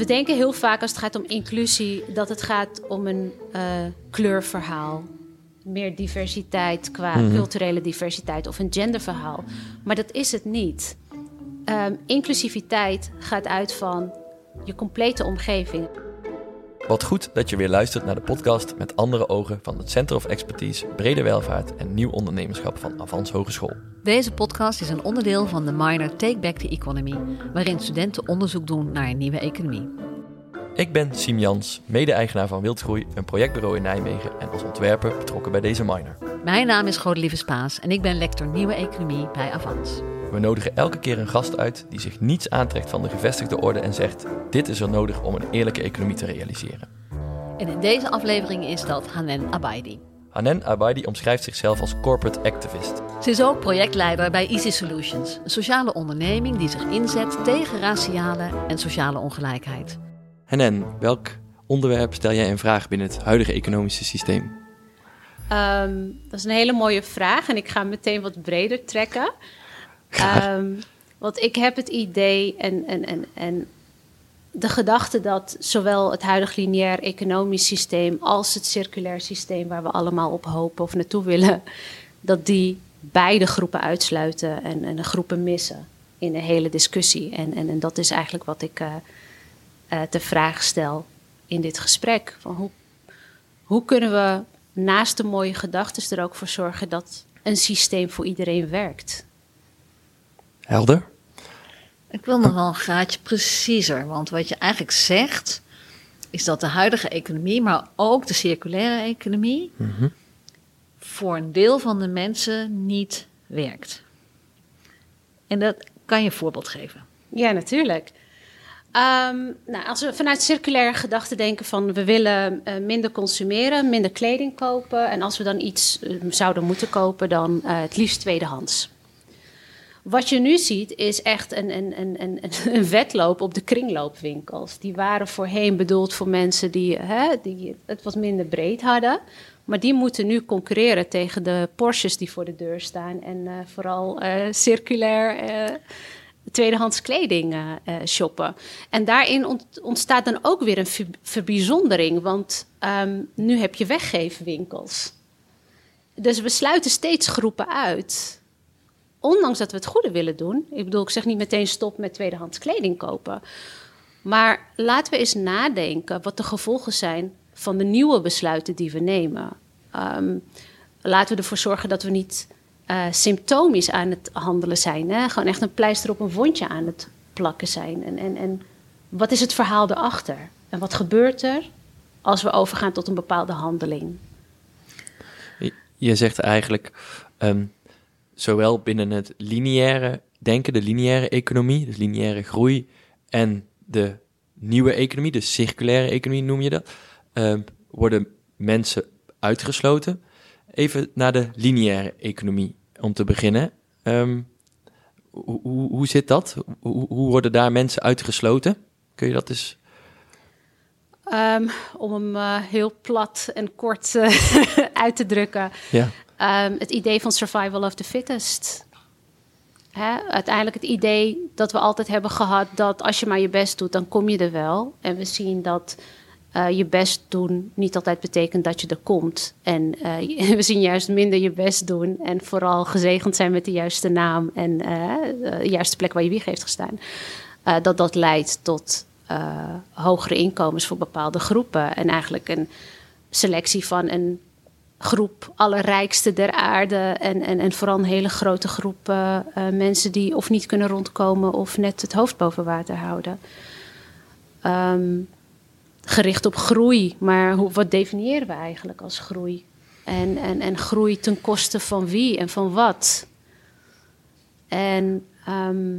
we denken heel vaak als het gaat om inclusie dat het gaat om een uh, kleurverhaal. Meer diversiteit qua Mhm. culturele diversiteit of een genderverhaal. Maar dat is het niet. Ehm, inclusiviteit gaat uit van je complete omgeving. Wat goed dat je weer luistert naar de podcast met andere ogen van het Center of Expertise Brede Welvaart en Nieuw Ondernemerschap van Avans Hogeschool. Deze podcast is een onderdeel van de minor Take Back the Economy, waarin studenten onderzoek doen naar een nieuwe economie. Ik ben Siem Jans, mede-eigenaar van Wildgroei, een projectbureau in Nijmegen en als ontwerper betrokken bij deze minor. Mijn naam is Godelieve Spaas en ik ben lector Nieuwe Economie bij Avans. We nodigen elke keer een gast uit die zich niets aantrekt van de gevestigde orde en zegt: Dit is er nodig om een eerlijke economie te realiseren. En in deze aflevering is dat Hanen Abaidi. Hanen Abaidi omschrijft zichzelf als corporate activist. Ze is ook projectleider bij Easy Solutions, een sociale onderneming die zich inzet tegen raciale en sociale ongelijkheid. Hanen, welk onderwerp stel jij in vraag binnen het huidige economische systeem? Ehm, dat is een hele mooie vraag en ik ga hem meteen wat breder trekken. Ehm, want ik heb het idee en, en, en, en de gedachte dat zowel het huidige lineair economisch systeem als het circulair systeem waar we allemaal op hopen of naartoe willen, dat die beide groepen uitsluiten en, en groepen missen in de hele discussie. En, en, en dat is eigenlijk wat ik eh eh, te vraag stel in dit gesprek. Van hoe, hoe kunnen we naast de mooie gedachten er ook voor zorgen dat een systeem voor iedereen werkt? Helder? Ik wil nog wel een graadje preciezer, want wat je eigenlijk zegt is dat de huidige economie, maar ook de circulaire economie, Mhm. voor een deel van de mensen niet werkt. En dat kan je een voorbeeld geven. Ja, natuurlijk. Ehm, nou, als we vanuit circulaire gedachten denken van we willen eh, minder consumeren, minder kleding kopen. En als we dan iets eh, zouden moeten kopen, dan eh, het liefst tweedehands. Wat je nu ziet is echt een, een, een, een, een wedloop op de kringloopwinkels. Die waren voorheen bedoeld voor mensen die, hè, die het wat minder breed hadden. Maar die moeten nu concurreren tegen de Porsches die voor de deur staan. En eh, vooral eh, circulair eh, tweedehands kleding shoppen. En daarin ont- ontstaat dan ook weer een ver- verbijzondering. Want ehm, nu heb je weggeefwinkels. Dus we sluiten steeds groepen uit. Ondanks dat we het goede willen doen. Ik bedoel, ik zeg niet meteen stop met tweedehands kleding kopen. Maar laten we eens nadenken wat de gevolgen zijn van de nieuwe besluiten die we nemen. Ehm, laten we ervoor zorgen dat we niet eh, symptomisch aan het handelen zijn. Hè? Gewoon echt een pleister op een wondje aan het plakken zijn. En, en, en wat is het verhaal erachter? En wat gebeurt er als we overgaan tot een bepaalde handeling? Je- zegt eigenlijk, ehm, zowel binnen het lineaire denken, de lineaire economie, dus lineaire groei, en de nieuwe economie, de circulaire economie noem je dat, ehm, worden mensen uitgesloten. Even naar de lineaire economie om te beginnen. Ehm, hoe, hoe, hoe zit dat? Hoe, hoe worden daar mensen uitgesloten? Kun je dat eens... Ehm, om hem eh, heel plat en kort eh, uit te drukken. Ja. Ehm, het idee van survival of the fittest. Hè? Uiteindelijk het idee dat we altijd hebben gehad dat als je maar je best doet, dan kom je er wel. En we zien dat eh, je best doen niet altijd betekent dat je er komt. En eh, we zien juist minder je best doen en vooral gezegend zijn met de juiste naam en eh, de juiste plek waar je wieg heeft gestaan. Dat dat leidt tot hogere inkomens voor bepaalde groepen. En eigenlijk een selectie van een groep allerrijkste der aarde. En, en, en vooral een hele grote groep eh, eh, mensen die of niet kunnen rondkomen of net het hoofd boven water houden. Ehm, gericht op groei, maar hoe, wat definiëren we eigenlijk als groei? En, en, en groei ten koste van wie en van wat? En ehm,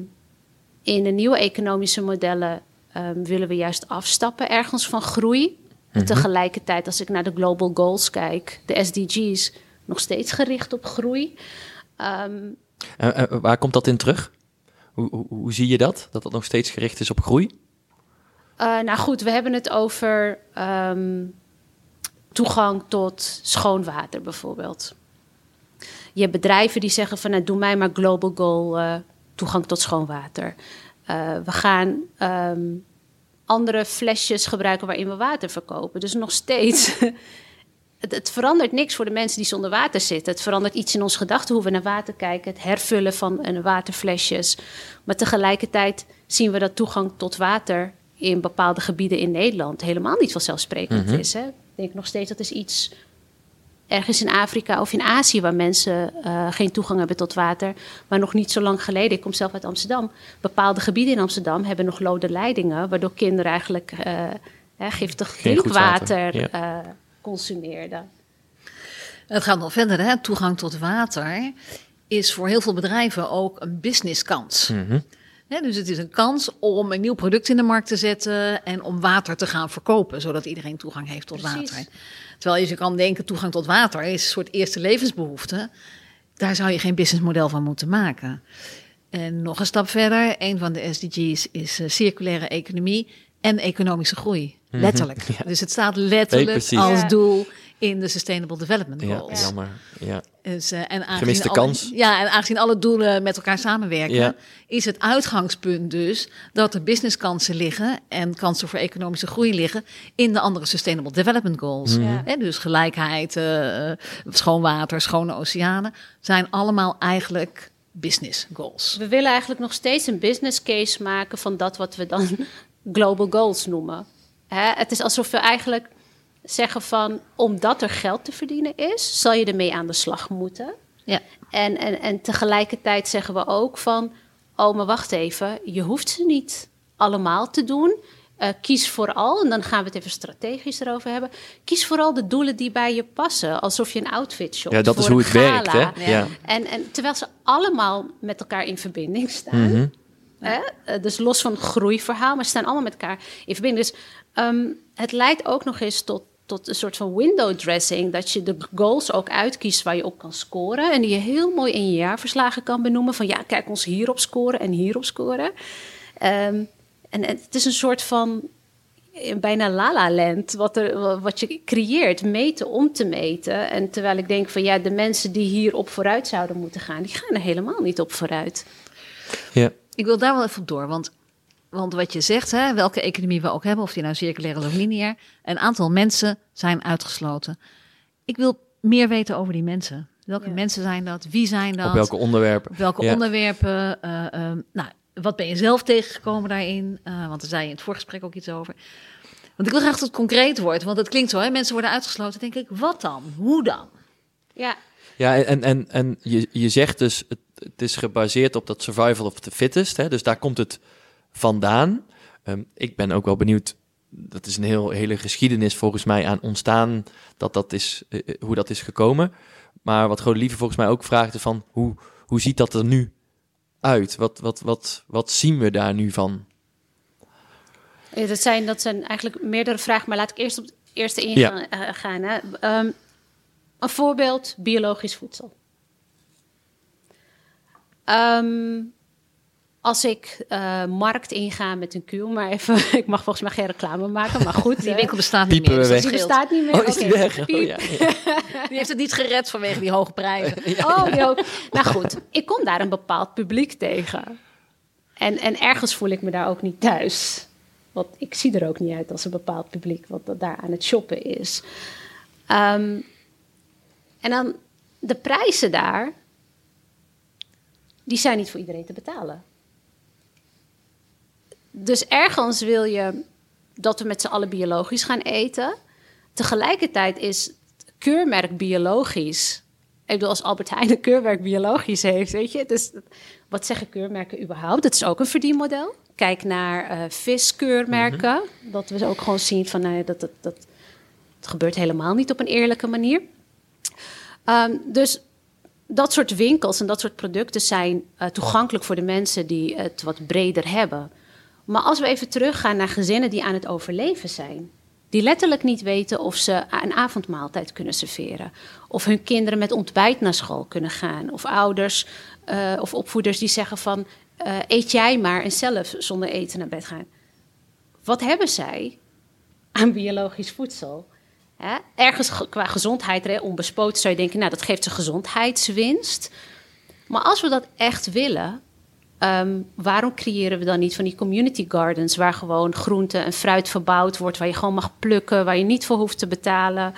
in de nieuwe economische modellen ehm, willen we juist afstappen ergens van groei. En tegelijkertijd, als ik naar de Global Goals kijk, de SDG's, nog steeds gericht op groei. Ehm, En, en waar komt dat in terug? Hoe, hoe, hoe zie je dat? Dat dat nog steeds gericht is op groei? eh, nou goed, we hebben het over ehm, toegang tot schoon water bijvoorbeeld. Je hebt bedrijven die zeggen van nou, doe mij maar global goal eh, toegang tot schoon water. Eh, we gaan ehm, andere flesjes gebruiken waarin we water verkopen. Dus nog steeds. Het, het, verandert niks voor de mensen die zonder water zitten. Het verandert iets in onze gedachten hoe we naar water kijken. Het hervullen van waterflesjes. Maar tegelijkertijd zien we dat toegang tot water in bepaalde gebieden in Nederland helemaal niet vanzelfsprekend mm is. Hè? Ik denk nog steeds dat is iets ergens in Afrika of in Azië waar mensen uh, geen toegang hebben tot water. Maar nog niet zo lang geleden, ik kom zelf uit Amsterdam, bepaalde gebieden in Amsterdam hebben nog lode leidingen, waardoor kinderen eigenlijk uh, giftig drinkwater ja. uh, consumeerden. Het gaat nog verder, hè? toegang tot water is voor heel veel bedrijven ook een businesskans. Mm -hmm. Dus het is een kans om een nieuw product in de markt te zetten en om water te gaan verkopen, zodat iedereen toegang heeft tot Precies. water. Terwijl je kan denken, toegang tot water is een soort eerste levensbehoefte. Daar zou je geen businessmodel van moeten maken. En nog een stap verder, een van de SDG's is uh, circulaire economie en economische groei. Mhm. Letterlijk. Ja. Dus het staat letterlijk als doel in de Sustainable Development Goals. Ja, jammer. Ja. Dus, uh, en Gemiste alle, kans. Ja, en aangezien alle doelen met elkaar samenwerken, Ja. is het uitgangspunt dus dat er businesskansen liggen en kansen voor economische groei liggen in de andere Sustainable Development Goals. Ja. Hè, dus gelijkheid, eh, schoon water, schone oceanen, zijn allemaal eigenlijk business goals. We willen eigenlijk nog steeds een business case maken van dat wat we dan global goals noemen. Hè, het is alsof we eigenlijk zeggen van omdat er geld te verdienen is, zal je ermee aan de slag moeten. Ja. En, en, en tegelijkertijd zeggen we ook van, oh maar wacht even, je hoeft ze niet allemaal te doen. Uh, kies vooral, en dan gaan we het even strategisch erover hebben. Kies vooral de doelen die bij je passen. Alsof je een outfit shopt. Ja, dat is voor hoe het werkt, gala. hè? Ja. En, en terwijl ze allemaal met elkaar in verbinding staan. Mhm. Hè? Uh, dus los van het groeiverhaal, maar ze staan allemaal met elkaar in verbinding. Dus um, het leidt ook nog eens tot, tot een soort van window dressing. Dat je de goals ook uitkiest waar je op kan scoren. En die je heel mooi in je jaarverslagen kan benoemen. Van ja, kijk ons hierop scoren en hierop scoren. Um, en het is een soort van bijna la-la land wat, er, wat je creëert, meten om te meten. En terwijl ik denk van ja, de mensen die hier op vooruit zouden moeten gaan, die gaan er helemaal niet op vooruit. Ja. Ik wil daar wel even op door, want, want wat je zegt, hè, welke economie we ook hebben, of die nou circulair is of lineair, een aantal mensen zijn uitgesloten. Ik wil meer weten over die mensen. Welke Ja. mensen zijn dat? Wie zijn dat? Op welke onderwerpen? Op welke Ja. onderwerpen? eh, ehm, nou, wat ben je zelf tegengekomen daarin? Eh, want daar zei je in het voorgesprek ook iets over. Want ik wil graag dat het concreet wordt, want het klinkt zo, hè? mensen worden uitgesloten. Dan denk ik, wat dan? Hoe dan? Ja, Ja, en, en, en je, je zegt dus, het, het is gebaseerd op dat survival of the fittest. Hè? Dus daar komt het vandaan. Ehm, ik ben ook wel benieuwd, dat is een heel, hele geschiedenis volgens mij aan ontstaan, dat dat is, eh, eh, hoe dat is gekomen. Maar wat Lieve volgens mij ook vraagt, is van hoe, hoe ziet dat er nu uit? Wat, wat, wat, wat zien we daar nu van? Eh, Dat zijn, dat zijn eigenlijk meerdere vragen, maar laat ik eerst op het eerste ingaan. eh, gaan, hè. Ehm, een voorbeeld, biologisch voedsel. Ehm, als ik eh, markt inga met een kuur, maar even, ik mag volgens mij geen reclame maken, maar goed. Die winkel bestaat niet meer. dus die bestaat niet meer. Oh, is die Oké, weg? Oh, piep. ja, ja. Die heeft het niet gered vanwege die hoge prijzen. Oh, die ook. Nou goed, ik kom daar een bepaald publiek tegen. En, en ergens voel ik me daar ook niet thuis. Want ik zie er ook niet uit als een bepaald publiek wat dat daar aan het shoppen is. Ehm, en dan de prijzen daar, die zijn niet voor iedereen te betalen. Dus ergens wil je dat we met z'n allen biologisch gaan eten. Tegelijkertijd is het keurmerk biologisch. Ik bedoel, als Albert Heijn een keurmerk biologisch heeft, weet je. Dus wat zeggen keurmerken überhaupt? Dat is ook een verdienmodel. Kijk naar eh, viskeurmerken. Dat we ook gewoon zien van, nou, dat, dat, dat, het gebeurt helemaal niet op een eerlijke manier. Ehm, dus dat soort winkels en dat soort producten zijn eh, toegankelijk voor de mensen die het wat breder hebben. Maar als we even teruggaan naar gezinnen die aan het overleven zijn, die letterlijk niet weten of ze een avondmaaltijd kunnen serveren, of hun kinderen met ontbijt naar school kunnen gaan, of ouders eh, of opvoeders die zeggen van eh, eet jij maar en zelf zonder eten naar bed gaan. Wat hebben zij aan biologisch voedsel? Hè? Ergens ge- qua gezondheid, hè, onbespoten, zou je denken, nou dat geeft ze gezondheidswinst. Maar als we dat echt willen, Ehm, waarom creëren we dan niet van die community gardens waar gewoon groente en fruit verbouwd wordt, waar je gewoon mag plukken, waar je niet voor hoeft te betalen?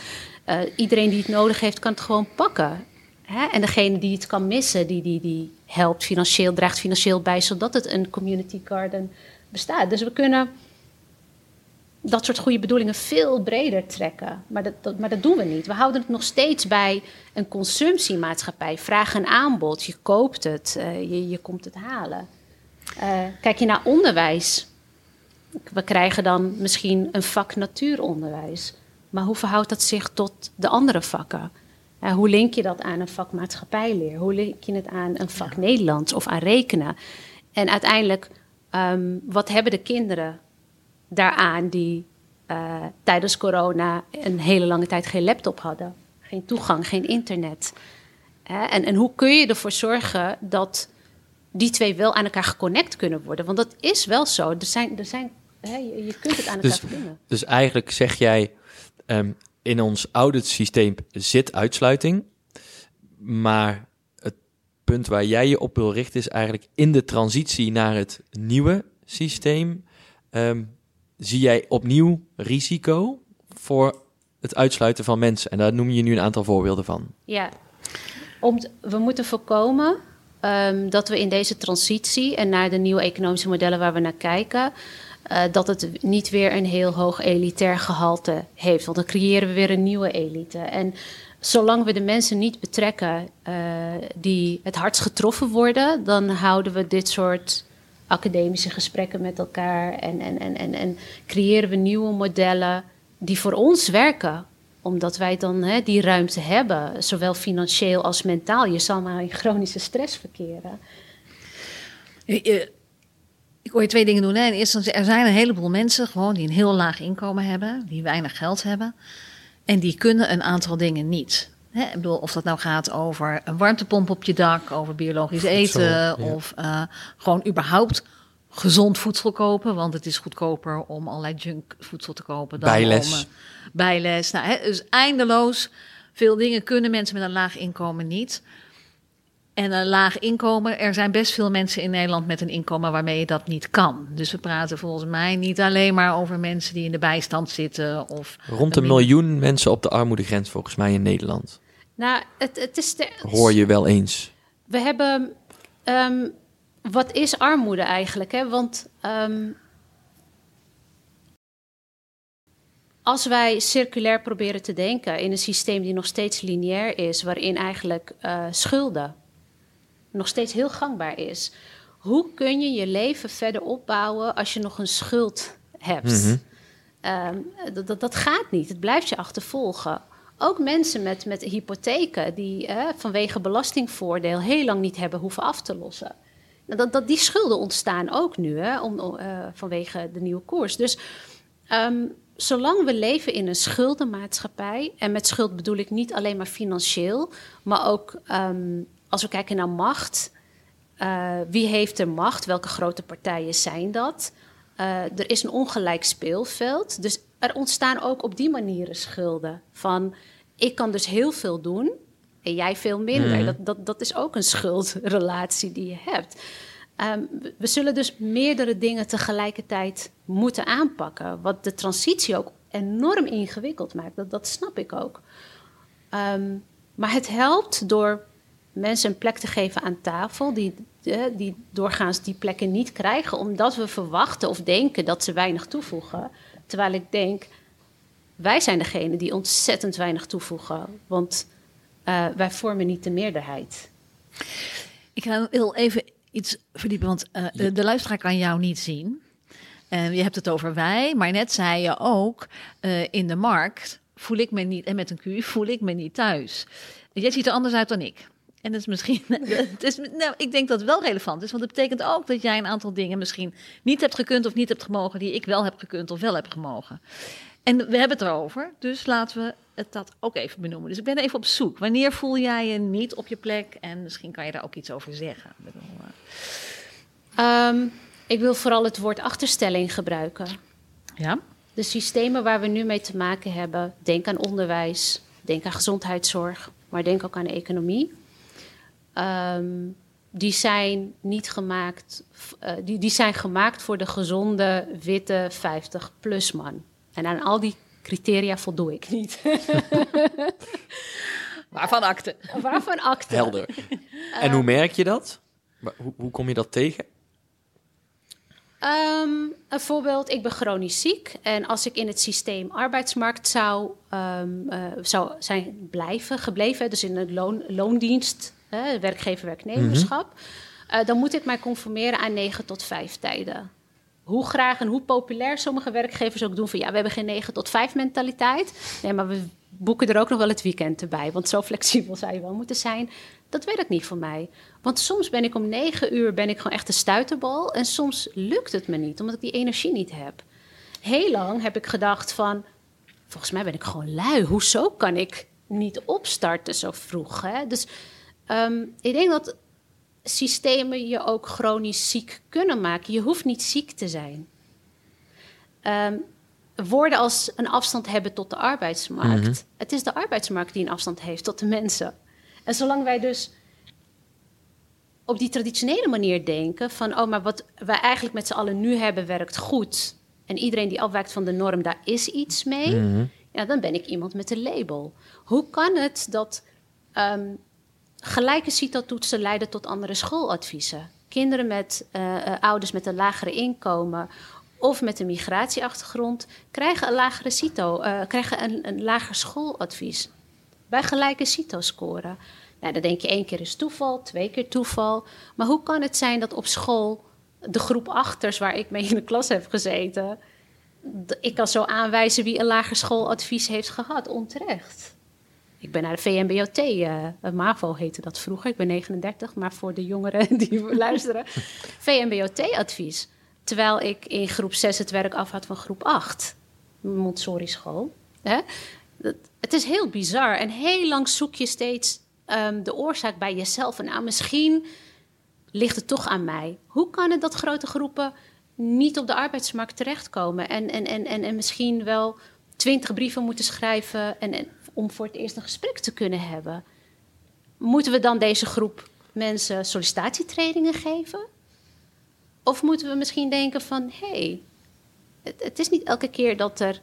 Uh, iedereen die het nodig heeft, kan het gewoon pakken. Hè? En degene die het kan missen, die, die, die helpt financieel, draagt financieel bij, zodat het een community garden bestaat. Dus we kunnen dat soort goede bedoelingen veel breder trekken. Maar dat, maar dat doen we niet. We houden het nog steeds bij een consumptiemaatschappij. Vraag en aanbod. Je koopt het, uh, je, je komt het halen. Uh, kijk je naar onderwijs. We krijgen dan misschien een vak natuuronderwijs. Maar hoe verhoudt dat zich tot de andere vakken? Uh, hoe link je dat aan een vak maatschappijleer? Hoe link je het aan een vak Nederlands of aan rekenen? En uiteindelijk, um, wat hebben de kinderen daaraan die uh, tijdens corona een hele lange tijd geen laptop hadden. Geen toegang, geen internet. en, en hoe kun je ervoor zorgen dat die twee wel aan elkaar geconnect kunnen worden? Want dat is wel zo. Er zijn, er zijn, je, je, kunt het aan elkaar dus, verbinden. Dus eigenlijk zeg jij, um, in ons auditsysteem zit uitsluiting. Maar het punt waar jij je op wil richten is eigenlijk in de transitie naar het nieuwe systeem. Um, zie jij opnieuw risico voor het uitsluiten van mensen? En daar noem je nu een aantal voorbeelden van. Ja, Om we moeten voorkomen um, dat we in deze transitie en naar de nieuwe economische modellen waar we naar kijken, uh, dat het niet weer een heel hoog elitair gehalte heeft. Want dan creëren we weer een nieuwe elite. En zolang we de mensen niet betrekken uh, die het hardst getroffen worden, dan houden we dit soort academische gesprekken met elkaar en, en, en, en, en creëren we nieuwe modellen die voor ons werken omdat wij dan hè, die ruimte hebben, zowel financieel als mentaal. Je zal maar in chronische stress verkeren. Ik hoor je twee dingen doen. Hè. Eerst, er zijn een heleboel mensen gewoon die een heel laag inkomen hebben, die weinig geld hebben. En die kunnen een aantal dingen niet. Hè, ik bedoel, of dat nou gaat over een warmtepomp op je dak, over biologisch eten, of uh, gewoon überhaupt gezond voedsel kopen, want het is goedkoper om allerlei junkvoedsel te kopen dan bijles. om uh, bijles. Nou, hè, dus eindeloos veel dingen kunnen mensen met een laag inkomen niet. En een laag inkomen, er zijn best veel mensen in Nederland met een inkomen waarmee je dat niet kan. Dus we praten volgens mij niet alleen maar over mensen die in de bijstand zitten. Of Rond een miljoen mensen op de armoedegrens volgens mij in Nederland. Nou, het, het is de, Hoor je wel eens. We hebben. Um, wat is armoede eigenlijk? Hè? Want um, als wij circulair proberen te denken in een systeem die nog steeds lineair is, waarin eigenlijk uh, schulden nog steeds heel gangbaar is. Hoe kun je je leven verder opbouwen als je nog een schuld hebt? Mm -hmm. um, dat, dat gaat niet. Het blijft je achtervolgen. Ook mensen met, met hypotheken die eh, vanwege belastingvoordeel heel lang niet hebben hoeven af te lossen. Dat, dat, die schulden ontstaan ook nu hè, om, uh, vanwege de nieuwe koers. Dus um, zolang we leven in een schuldenmaatschappij, en met schuld bedoel ik niet alleen maar financieel, maar ook um, als we kijken naar macht. Uh, wie heeft er macht? Welke grote partijen zijn dat? Uh, er is een ongelijk speelveld. Dus er ontstaan ook op die manieren schulden. Van ik kan dus heel veel doen en jij veel minder. Mm. Dat, dat, dat is ook een schuldrelatie die je hebt. Um, we zullen dus meerdere dingen tegelijkertijd moeten aanpakken. Wat de transitie ook enorm ingewikkeld maakt. Dat, dat snap ik ook. Um, maar het helpt door mensen een plek te geven aan tafel, die, die doorgaans die plekken niet krijgen, omdat we verwachten of denken dat ze weinig toevoegen. Terwijl ik denk, wij zijn degene die ontzettend weinig toevoegen, want uh, wij vormen niet de meerderheid. Ik wil even iets verdiepen, want uh, de, de luisteraar kan jou niet zien. Uh, je hebt het over wij, maar net zei je ook, in de markt voel ik me niet, en met een Q voel ik me niet thuis. Jij ziet er anders uit dan ik. En dat is misschien. Het is, nou, ik denk dat het wel relevant is. Want het betekent ook dat jij een aantal dingen misschien niet hebt gekund of niet hebt gemogen. die ik wel heb gekund of wel heb gemogen. En we hebben het erover. Dus laten we het dat ook even benoemen. Dus ik ben even op zoek. Wanneer voel jij je niet op je plek? En misschien kan je daar ook iets over zeggen. Um, ik wil vooral het woord achterstelling gebruiken. Ja. De systemen waar we nu mee te maken hebben. Denk aan onderwijs. Denk aan gezondheidszorg. Maar denk ook aan de economie Um, die zijn niet gemaakt, uh, die, die zijn gemaakt voor de gezonde, witte 50-plus man. En aan al die criteria voldoe ik niet. Waarvan akte? Waarvan akte? Helder. En hoe merk je dat? Hoe, hoe kom je dat tegen? Um, een voorbeeld, ik ben chronisch ziek. En als ik in het systeem arbeidsmarkt zou, um, uh, zou zijn blijven, gebleven, dus in een loon, loondienst, uh, werkgever-werknemerschap, mm -hmm. uh, dan moet ik mij conformeren aan 9 tot 5 tijden. Hoe graag en hoe populair sommige werkgevers ook doen van ja, we hebben geen 9 tot 5 mentaliteit. Nee, maar we boeken er ook nog wel het weekend erbij. Want zo flexibel zou je wel moeten zijn. Dat werkt niet voor mij. Want soms ben ik om negen uur ben ik gewoon echt een stuiterbal. En soms lukt het me niet, omdat ik die energie niet heb. Heel lang heb ik gedacht van... Volgens mij ben ik gewoon lui. Hoezo kan ik niet opstarten zo vroeg? Hè? Dus um, ik denk dat systemen je ook chronisch ziek kunnen maken. Je hoeft niet ziek te zijn. Um, woorden als een afstand hebben tot de arbeidsmarkt. Mm -hmm. Het is de arbeidsmarkt die een afstand heeft tot de mensen. En zolang wij dus op die traditionele manier denken van, oh, maar wat wij eigenlijk met z'n allen nu hebben werkt goed. En iedereen die afwijkt van de norm, daar is iets mee. Mm -hmm. Ja, dan ben ik iemand met een label. Hoe kan het dat um, gelijke CITO-toetsen leiden tot andere schooladviezen? Kinderen met uh, uh, ouders met een lagere inkomen of met een migratieachtergrond krijgen een lagere CITO, uh, krijgen een, een lager schooladvies. Bij gelijke CITO-scoren. Nou, dan denk je één keer is toeval, twee keer toeval. Maar hoe kan het zijn dat op school de groep achters waar ik mee in de klas heb gezeten, ik kan zo aanwijzen wie een lager schooladvies heeft gehad, onterecht. Ik ben naar de VMBOT, uh, MAVO heette dat vroeger. Ik ben 39, maar voor de jongeren die luisteren. VMBOT-advies. Terwijl ik in groep 6 het werk af had van groep 8. Montessori school. Hè? Het is heel bizar. En heel lang zoek je steeds um, de oorzaak bij jezelf. En nou, misschien ligt het toch aan mij. Hoe kan het dat grote groepen niet op de arbeidsmarkt terechtkomen? En, en, en, en, en misschien wel twintig brieven moeten schrijven en, en, om voor het eerst een gesprek te kunnen hebben. Moeten we dan deze groep mensen sollicitatietrainingen geven? Of moeten we misschien denken van, hé, hey, het, het, is niet elke keer dat er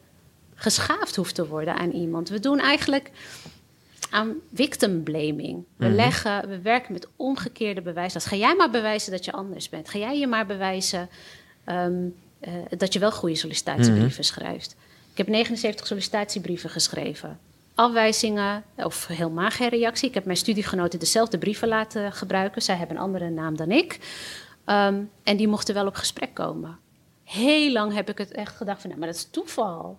geschaafd hoeft te worden aan iemand. We doen eigenlijk aan victim blaming. We, mm-hmm. leggen, we werken met omgekeerde bewijzen. Ga jij maar bewijzen dat je anders bent. Ga jij je maar bewijzen um, uh, dat je wel goede sollicitatiebrieven mm-hmm. schrijft. Ik heb 79 sollicitatiebrieven geschreven. Afwijzingen of helemaal geen reactie. Ik heb mijn studiegenoten dezelfde brieven laten gebruiken. Zij hebben een andere naam dan ik. Um, en die mochten wel op gesprek komen. Heel lang heb ik het echt gedacht van, nou, maar dat is toeval.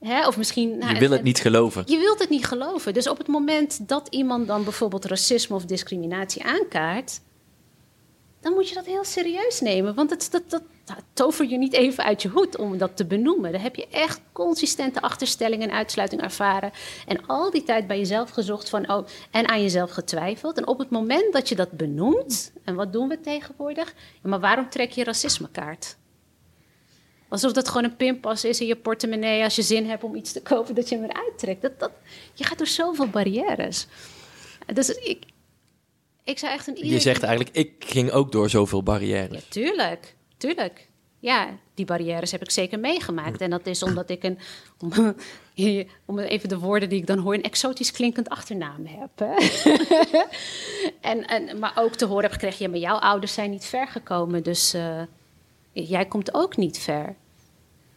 Hè? Of misschien, nou, je wil het, het niet geloven. Je wilt het niet geloven. Dus op het moment dat iemand dan bijvoorbeeld racisme of discriminatie aankaart, dan moet je dat heel serieus nemen. Want het, dat, dat, dat tover je niet even uit je hoed om dat te benoemen. Dan heb je echt consistente achterstelling en uitsluiting ervaren. En al die tijd bij jezelf gezocht van, oh, en aan jezelf getwijfeld. En op het moment dat je dat benoemt, en wat doen we tegenwoordig? Ja, maar waarom trek je racismekaart? Alsof dat gewoon een pinpas is in je portemonnee als je zin hebt om iets te kopen, dat je hem eruit trekt. Dat, dat, je gaat door zoveel barrières. Dus ik, ik zou echt een. Je zegt eigenlijk, ik ging ook door zoveel barrières. Ja, tuurlijk. Ja, die barrières heb ik zeker meegemaakt. En dat is omdat ik een, om, om even de woorden die ik dan hoor, een exotisch klinkend achternaam heb. en, en, maar ook te horen heb gekregen, ja, maar jouw ouders zijn niet ver gekomen, dus uh, jij komt ook niet ver.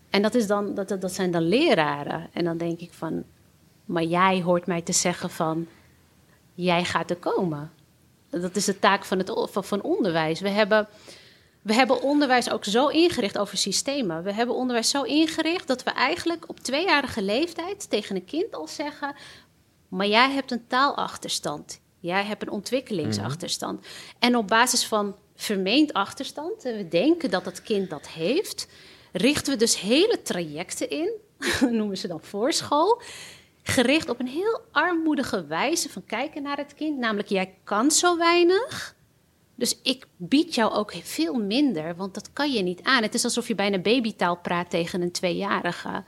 En dat, is dan, dat, dat zijn dan leraren. En dan denk ik van, maar jij hoort mij te zeggen van, jij gaat er komen. Dat is de taak van, het, van onderwijs. We hebben, we hebben onderwijs ook zo ingericht over systemen. We hebben onderwijs zo ingericht dat we eigenlijk op tweejarige leeftijd tegen een kind al zeggen: Maar jij hebt een taalachterstand. Jij hebt een ontwikkelingsachterstand. Mm -hmm. En op basis van vermeend achterstand, we denken dat het kind dat heeft, richten we dus hele trajecten in, noemen ze dan voorschool, gericht op een heel armoedige wijze van kijken naar het kind. Namelijk, jij kan zo weinig. Dus ik bied jou ook veel minder, want dat kan je niet aan. Het is alsof je bijna babytaal praat tegen een tweejarige.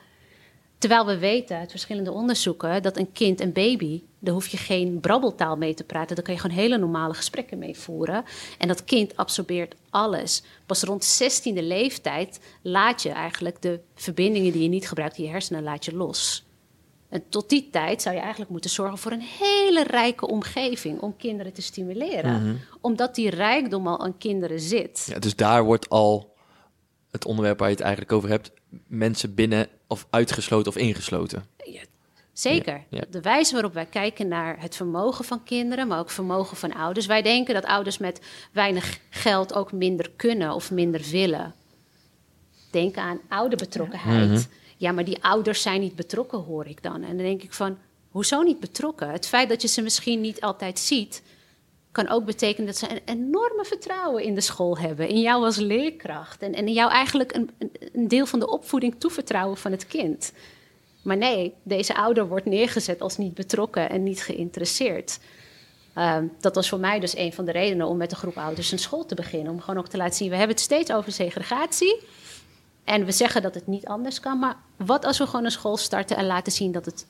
Terwijl we weten uit verschillende onderzoeken dat een kind, een baby, Daar hoef je geen brabbeltaal mee te praten. Daar kan je gewoon hele normale gesprekken mee voeren. En dat kind absorbeert alles. Pas rond 16e leeftijd laat je eigenlijk de verbindingen die je niet gebruikt in je hersenen laat je los. En tot die tijd zou je eigenlijk moeten zorgen voor een hele rijke omgeving om kinderen te stimuleren. Mhm. Omdat die rijkdom al aan kinderen zit. Ja, dus daar wordt al het onderwerp waar je het eigenlijk over hebt, mensen binnen of uitgesloten of ingesloten. Zeker. Ja, ja. De wijze waarop wij kijken naar het vermogen van kinderen, maar ook vermogen van ouders. Wij denken dat ouders met weinig geld ook minder kunnen of minder willen. Denk aan ouderbetrokkenheid. Mhm. Ja, maar die ouders zijn niet betrokken, hoor ik dan. En dan denk ik van, hoezo niet betrokken? Het feit dat je ze misschien niet altijd ziet, kan ook betekenen dat ze een enorme vertrouwen in de school hebben. In jou als leerkracht. En, en in jou eigenlijk een, een- deel van de opvoeding toevertrouwen van het kind. Maar nee, deze ouder wordt neergezet als niet betrokken en niet geïnteresseerd. Ehm, dat was voor mij dus een van de redenen om met een groep ouders een school te beginnen. Om gewoon ook te laten zien, we hebben het steeds over segregatie. En we zeggen dat het niet anders kan. Maar wat als we gewoon een school starten en laten zien dat het,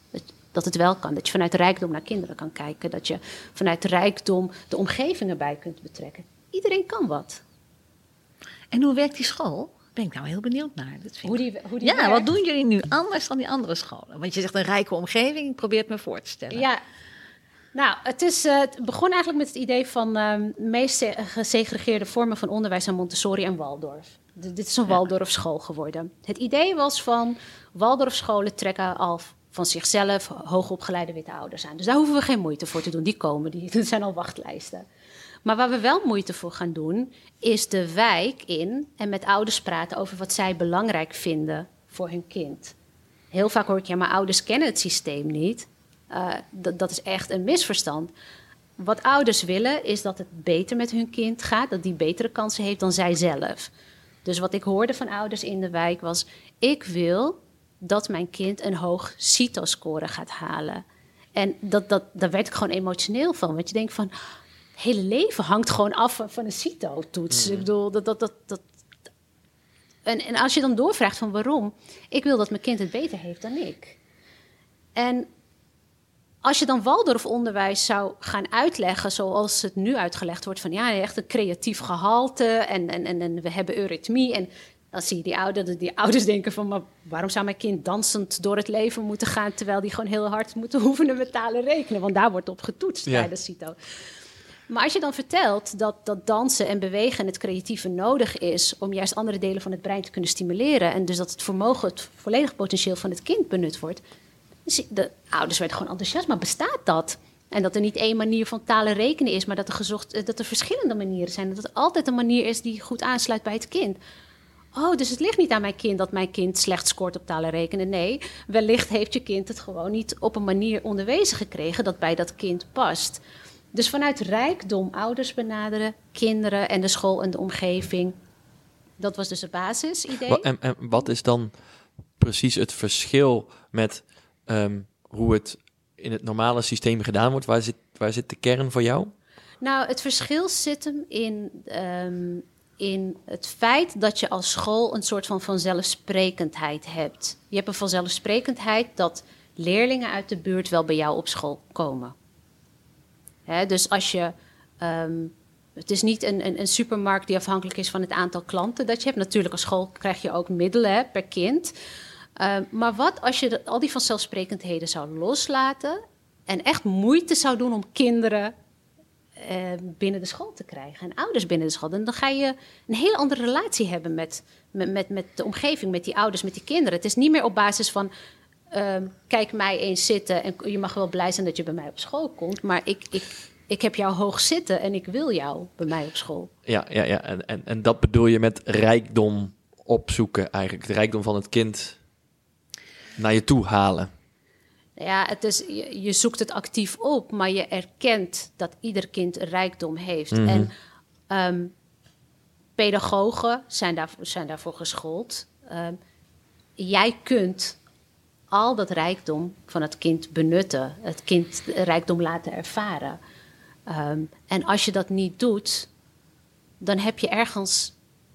dat het wel kan? Dat je vanuit rijkdom naar kinderen kan kijken. Dat je vanuit rijkdom de omgeving erbij kunt betrekken. Iedereen kan wat. En hoe werkt die school? Ben ik nou heel benieuwd naar. Dat vind Hoe die, hoe die ja, werkt. wat doen jullie nu anders dan die andere scholen? Want je zegt een rijke omgeving, ik probeer het me voor te stellen. Ja, nou, het, is, eh, het begon eigenlijk met het idee van ehm meest se- gesegregeerde vormen van onderwijs aan Montessori en Waldorf. Dit is een Waldorfschool geworden. Het idee was van Waldorfscholen trekken al van zichzelf hoogopgeleide witte ouders aan. Dus daar hoeven we geen moeite voor te doen. Die komen, die, er zijn al wachtlijsten. Maar waar we wel moeite voor gaan doen, is de wijk in en met ouders praten over wat zij belangrijk vinden voor hun kind. Heel vaak hoor ik, ja, maar ouders kennen het systeem niet. Eh, dat, dat is echt een misverstand. Wat ouders willen is dat het beter met hun kind gaat, dat die betere kansen heeft dan zij zelf. Dus wat ik hoorde van ouders in de wijk was: ik wil dat mijn kind een hoog CITO-score gaat halen. En dat, dat, daar werd ik gewoon emotioneel van. Want je denkt van, het hele leven hangt gewoon af van een CITO-toets. Ik bedoel, dat, dat, dat, dat, en, en als je dan doorvraagt van waarom, ik wil dat mijn kind het beter heeft dan ik. En als je dan Waldorf-onderwijs zou gaan uitleggen zoals het nu uitgelegd wordt, van ja, echt een creatief gehalte en, en, en, en we hebben eurythmie. En dan zie je die, ouder, die ouders denken van, maar waarom zou mijn kind dansend door het leven moeten gaan, terwijl die gewoon heel hard moeten met talen rekenen, want daar wordt op getoetst Ja. bij de CITO. Maar als je dan vertelt dat, dat dansen en bewegen en het creatieve nodig is om juist andere delen van het brein te kunnen stimuleren. En dus dat het vermogen, het volledige potentieel van het kind benut wordt. Dus de ouders werden gewoon enthousiast, maar bestaat dat? En dat er niet één manier van talen rekenen is, maar dat er, gezocht, eh, dat er verschillende manieren zijn. Dat er altijd een manier is die goed aansluit bij het kind. Oh, dus het ligt niet aan mijn kind dat mijn kind slecht scoort op talen rekenen. Nee, wellicht heeft je kind het gewoon niet op een manier onderwezen gekregen dat bij dat kind past. Dus vanuit rijkdom ouders benaderen, kinderen en de school en de omgeving. Dat was dus het basisidee. En wat is dan precies het verschil met ehm, hoe het in het normale systeem gedaan wordt? Waar zit, waar zit de kern voor jou? Nou, het verschil zit hem in, ehm, in het feit dat je als school een soort van vanzelfsprekendheid hebt. Je hebt een vanzelfsprekendheid dat leerlingen uit de buurt wel bij jou op school komen. Hè, dus als je. ehm, het is niet een, een, een supermarkt die afhankelijk is van het aantal klanten dat je hebt. Natuurlijk, als school krijg je ook middelen per kind. Ehm, maar wat als je al die vanzelfsprekendheden zou loslaten en echt moeite zou doen om kinderen eh, binnen de school te krijgen en ouders binnen de school. Dan, ga je een hele andere relatie hebben met, met, met, met de omgeving, met die ouders, met die kinderen. Het is niet meer op basis van. ehm, kijk mij eens zitten en je mag wel blij zijn dat je bij mij op school komt. Maar ik, ik, ik heb jou hoog zitten en ik wil jou bij mij op school. Ja, ja, ja. En, en, en dat bedoel je met rijkdom opzoeken eigenlijk. De rijkdom van het kind naar je toe halen. Nou Ja, het is, je, je zoekt het actief op, maar je erkent dat ieder kind rijkdom heeft. En ehm, pedagogen zijn, daar, zijn daarvoor geschoold. Ehm, jij kunt al dat rijkdom van het kind benutten, het kind rijkdom laten ervaren. Ehm, en als je dat niet doet, dan heb je ergens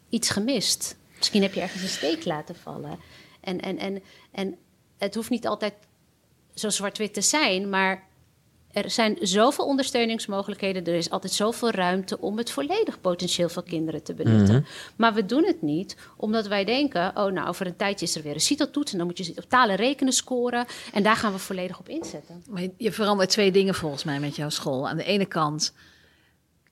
iets gemist. Misschien heb je ergens een steek laten vallen. En, en, en, en het hoeft niet altijd zo zwart-wit te zijn, maar er zijn zoveel ondersteuningsmogelijkheden. Er is altijd zoveel ruimte om het volledig potentieel van kinderen te benutten. Mhm. Maar we doen het niet omdat wij denken: oh, nou, over een tijdje is er weer een CITO-toets. En dan moet je op talen rekenen scoren. En daar gaan we volledig op inzetten. Maar je- je verandert twee dingen volgens mij met jouw school. Aan de ene kant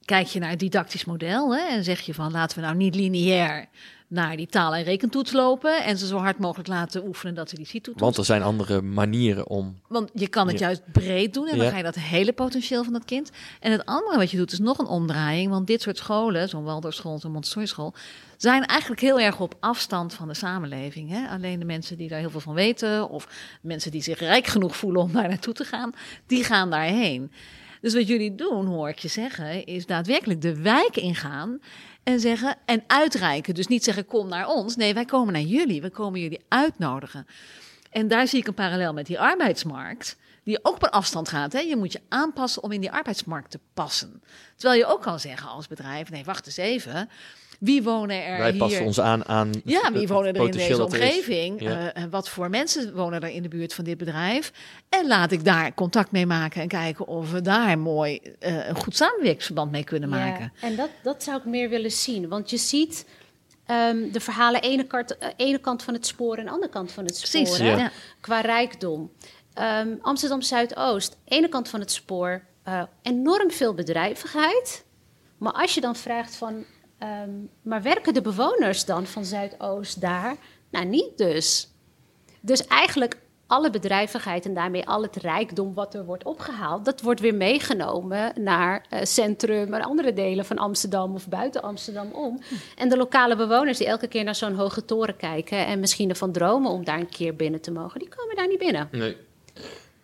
kijk je naar het didactisch model hè, en zeg je van laten we nou niet lineair naar die taal- en rekentoets lopen en ze zo hard mogelijk laten oefenen dat ze die CITO-toets Want er zijn andere manieren om... Want je kan het Ja. juist breed doen en dan Ja. ga je dat hele potentieel van dat kind. En het andere wat je doet is nog een omdraaiing. Want dit soort scholen, zo'n Waldorfschool, zo'n Montessori-school, zijn eigenlijk heel erg op afstand van de samenleving. Hè? Alleen de mensen die daar heel veel van weten of mensen die zich rijk genoeg voelen om daar naartoe te gaan, die gaan daarheen. Dus wat jullie doen, hoor ik je zeggen, is daadwerkelijk de wijk ingaan en zeggen en uitreiken. Dus niet zeggen kom naar ons. Nee, wij komen naar jullie. We komen jullie uitnodigen. En daar zie ik een parallel met die arbeidsmarkt, die ook op een afstand gaat. Hè? Je moet je aanpassen om in die arbeidsmarkt te passen. Terwijl je ook kan zeggen als bedrijf, nee, wacht eens even. Wie wonen er Wij hier? passen ons aan aan... Ja, wie wonen er in deze omgeving? Ja. Eh, wat voor mensen wonen er in de buurt van dit bedrijf? En laat ik daar contact mee maken en kijken of we daar mooi eh, een goed samenwerkingsverband mee kunnen maken. Ja, en dat, dat zou ik meer willen zien. Want je ziet ehm, de verhalen ene kant, eh, ene kant van het spoor en andere kant van het spoor. Precies, hè, ja. Qua rijkdom. Ehm, Amsterdam Zuidoost, ene kant van het spoor, eh, enorm veel bedrijvigheid. Maar als je dan vraagt van, ehm, maar werken de bewoners dan van Zuidoost daar? Nou, niet dus. Dus eigenlijk alle bedrijvigheid en daarmee al het rijkdom wat er wordt opgehaald, dat wordt weer meegenomen naar eh, centrum en andere delen van Amsterdam of buiten Amsterdam om. En de lokale bewoners die elke keer naar zo'n hoge toren kijken en misschien ervan dromen om daar een keer binnen te mogen, die komen daar niet binnen. Nee.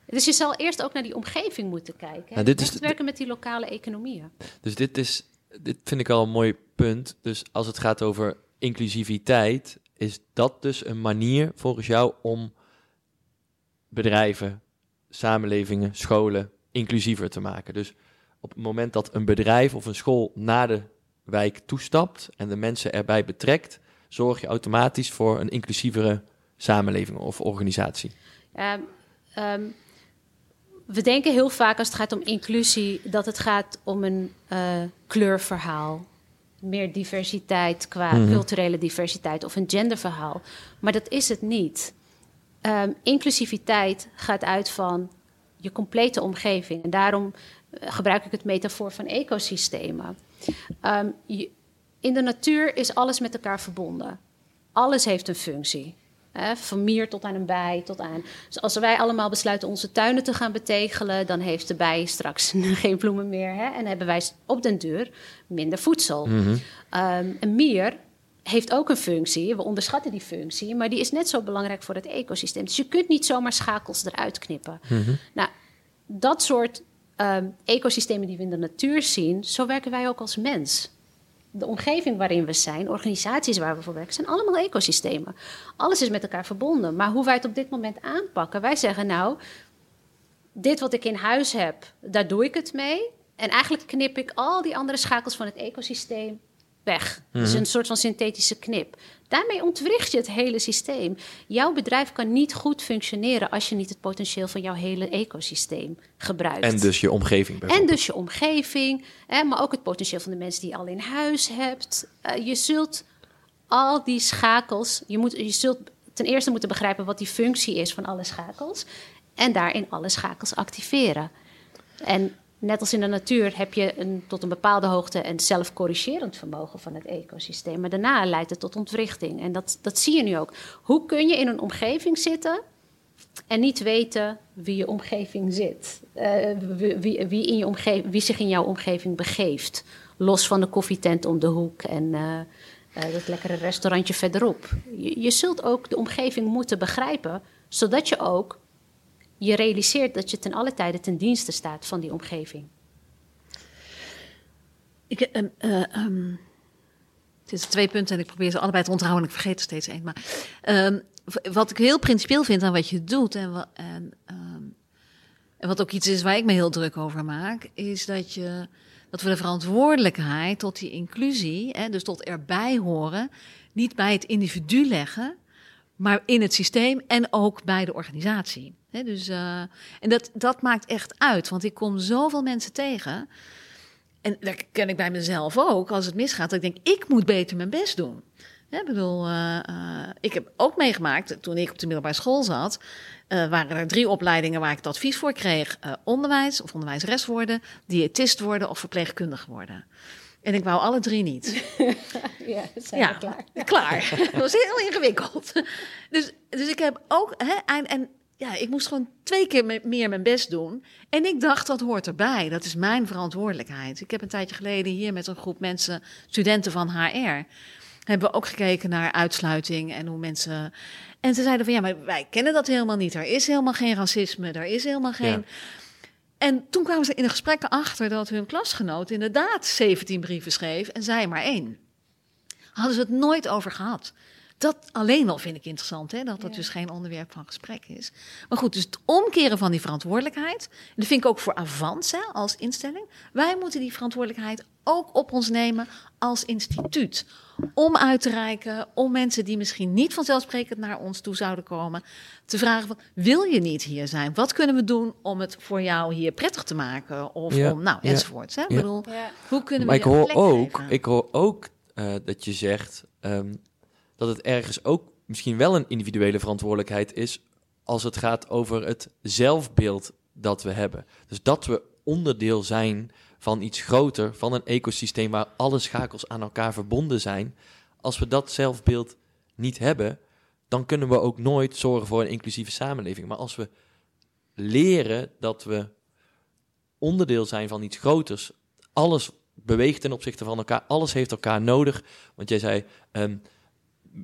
Dus je zal eerst ook naar die omgeving moeten kijken. Nou, dit is werken met die lokale economieën. Dus dit is, dit vind ik al een mooi punt. Dus als het gaat over inclusiviteit, is dat dus een manier volgens jou om bedrijven, samenlevingen, scholen inclusiever te maken. Dus op het moment dat een bedrijf of een school naar de wijk toestapt en de mensen erbij betrekt, zorg je automatisch voor een inclusievere samenleving of organisatie. Ehm, we denken heel vaak als het gaat om inclusie dat het gaat om een eh, kleurverhaal. Meer diversiteit qua Mhm. culturele diversiteit of een genderverhaal. Maar dat is het niet. Ehm, inclusiviteit gaat uit van je complete omgeving. En daarom eh, gebruik ik het metafoor van ecosystemen. Ehm, je- in de natuur is alles met elkaar verbonden. Alles heeft een functie. Hè, van mier tot aan een bij, tot aan. Dus als wij allemaal besluiten onze tuinen te gaan betegelen, dan heeft de bij straks geen bloemen meer. Hè, en hebben wij op den duur minder voedsel. Ehm, een mier heeft ook een functie. We onderschatten die functie, maar die is net zo belangrijk voor het ecosysteem. Dus je kunt niet zomaar schakels eruit knippen. Nou, dat soort ehm, ecosystemen die we in de natuur zien, zo werken wij ook als mens. De omgeving waarin we zijn, organisaties waar we voor werken, zijn allemaal ecosystemen. Alles is met elkaar verbonden. Maar hoe wij het op dit moment aanpakken, wij zeggen nou, dit wat ik in huis heb, daar doe ik het mee. En eigenlijk knip ik al die andere schakels van het ecosysteem weg. Dus een soort van synthetische knip. Daarmee ontwricht je het hele systeem. Jouw bedrijf kan niet goed functioneren als je niet het potentieel van jouw hele ecosysteem gebruikt. En dus je omgeving En dus je omgeving, hè, maar ook het potentieel van de mensen die je al in huis hebt. Eh, je zult al die schakels, je, moet, je zult ten eerste moeten begrijpen wat die functie is van alle schakels. En daarin alle schakels activeren. En net als in de natuur heb je een, tot een bepaalde hoogte een zelfcorrigerend vermogen van het ecosysteem. Maar daarna leidt het tot ontwrichting. En dat, dat zie je nu ook. Hoe kun je in een omgeving zitten en niet weten wie je omgeving zit. Eh, wie, wie, in je omgeving, wie zich in jouw omgeving begeeft. Los van de koffietent om de hoek en eh, dat lekkere restaurantje verderop. Je zult ook de omgeving moeten begrijpen, zodat je ook je realiseert dat je ten alle tijde ten dienste staat van die omgeving. Ik, ehm, het is twee punten en ik probeer ze allebei te onthouden. en Ik vergeet er steeds één. Maar ehm, wat ik heel principieel vind aan wat je doet en, ehm, en wat ook iets is waar ik me heel druk over maak, is dat je dat we de verantwoordelijkheid tot die inclusie, hè, dus tot erbij horen, niet bij het individu leggen, maar in het systeem en ook bij de organisatie. dus, uh, en dat, dat maakt echt uit, want ik kom zoveel mensen tegen. En dat ken ik bij mezelf ook, als het misgaat, dat ik denk, ik moet beter mijn best doen. bedoel, uh, uh, ik heb ook meegemaakt, toen ik op de middelbare school zat, waren er drie opleidingen waar ik het advies voor kreeg. onderwijs of onderwijsres worden, diëtist worden of verpleegkundige worden. En ik wou alle drie niet. ja, zijn ja, klaar. Klaar. dat was heel ingewikkeld. Dus, dus ik heb ook... Hè, en, en ja, ik moest gewoon twee keer meer mijn best doen. En ik dacht, dat hoort erbij. Dat is mijn verantwoordelijkheid. Ik heb een tijdje geleden hier met een groep mensen, studenten van HR... hebben we ook gekeken naar uitsluiting en hoe mensen... En ze zeiden van, ja, maar wij kennen dat helemaal niet. Er is helemaal geen racisme, er is helemaal geen... En toen kwamen ze in de gesprekken achter dat hun klasgenoot inderdaad 17 brieven schreef en zij maar één. Hadden ze het nooit over gehad. Dat alleen al vind ik interessant, hè? dat dat dus geen onderwerp van gesprek is. Maar goed, dus het omkeren van die verantwoordelijkheid. En dat vind ik ook voor Avans als instelling. Wij moeten die verantwoordelijkheid ook op ons nemen als instituut. Om uit te reiken, om mensen die misschien niet vanzelfsprekend naar ons toe zouden komen, te vragen van, wil je niet hier zijn? Wat kunnen we doen om het voor jou hier prettig te maken? Of om, nou, enzovoorts. Hè? Ik bedoel, hoe kunnen we maar ik hoor, ook, ik hoor ook uh, dat je zegt um, dat het ergens ook misschien wel een individuele verantwoordelijkheid is als het gaat over het zelfbeeld dat we hebben. Dus dat we onderdeel zijn van iets groter, van een ecosysteem waar alle schakels aan elkaar verbonden zijn. Als we dat zelfbeeld niet hebben, dan kunnen we ook nooit zorgen voor een inclusieve samenleving. Maar als we leren dat we onderdeel zijn van iets groters, alles beweegt ten opzichte van elkaar, alles heeft elkaar nodig. Want jij zei, um,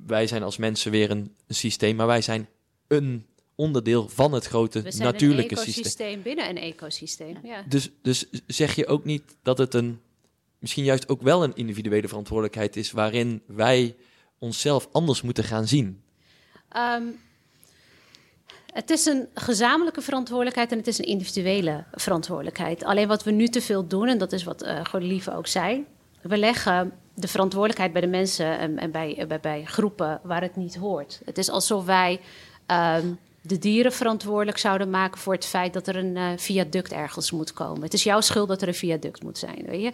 wij zijn als mensen weer een, een systeem, maar wij zijn een onderdeel van het grote We zijn natuurlijke een ecosysteem systeem. binnen een ecosysteem. Ja. Dus, dus zeg je ook niet dat het een, misschien juist ook wel een individuele verantwoordelijkheid is, waarin wij onszelf anders moeten gaan zien? Um, het is een gezamenlijke verantwoordelijkheid en het is een individuele verantwoordelijkheid. Alleen wat we nu te veel doen, en dat is wat uh, Godelieve ook zei, we leggen de verantwoordelijkheid bij de mensen en, en bij, bij, bij, groepen waar het niet hoort. Het is alsof wij um, de dieren verantwoordelijk zouden maken voor het feit dat er een uh, viaduct ergens moet komen. Het is jouw schuld dat er een viaduct moet zijn. Weet je?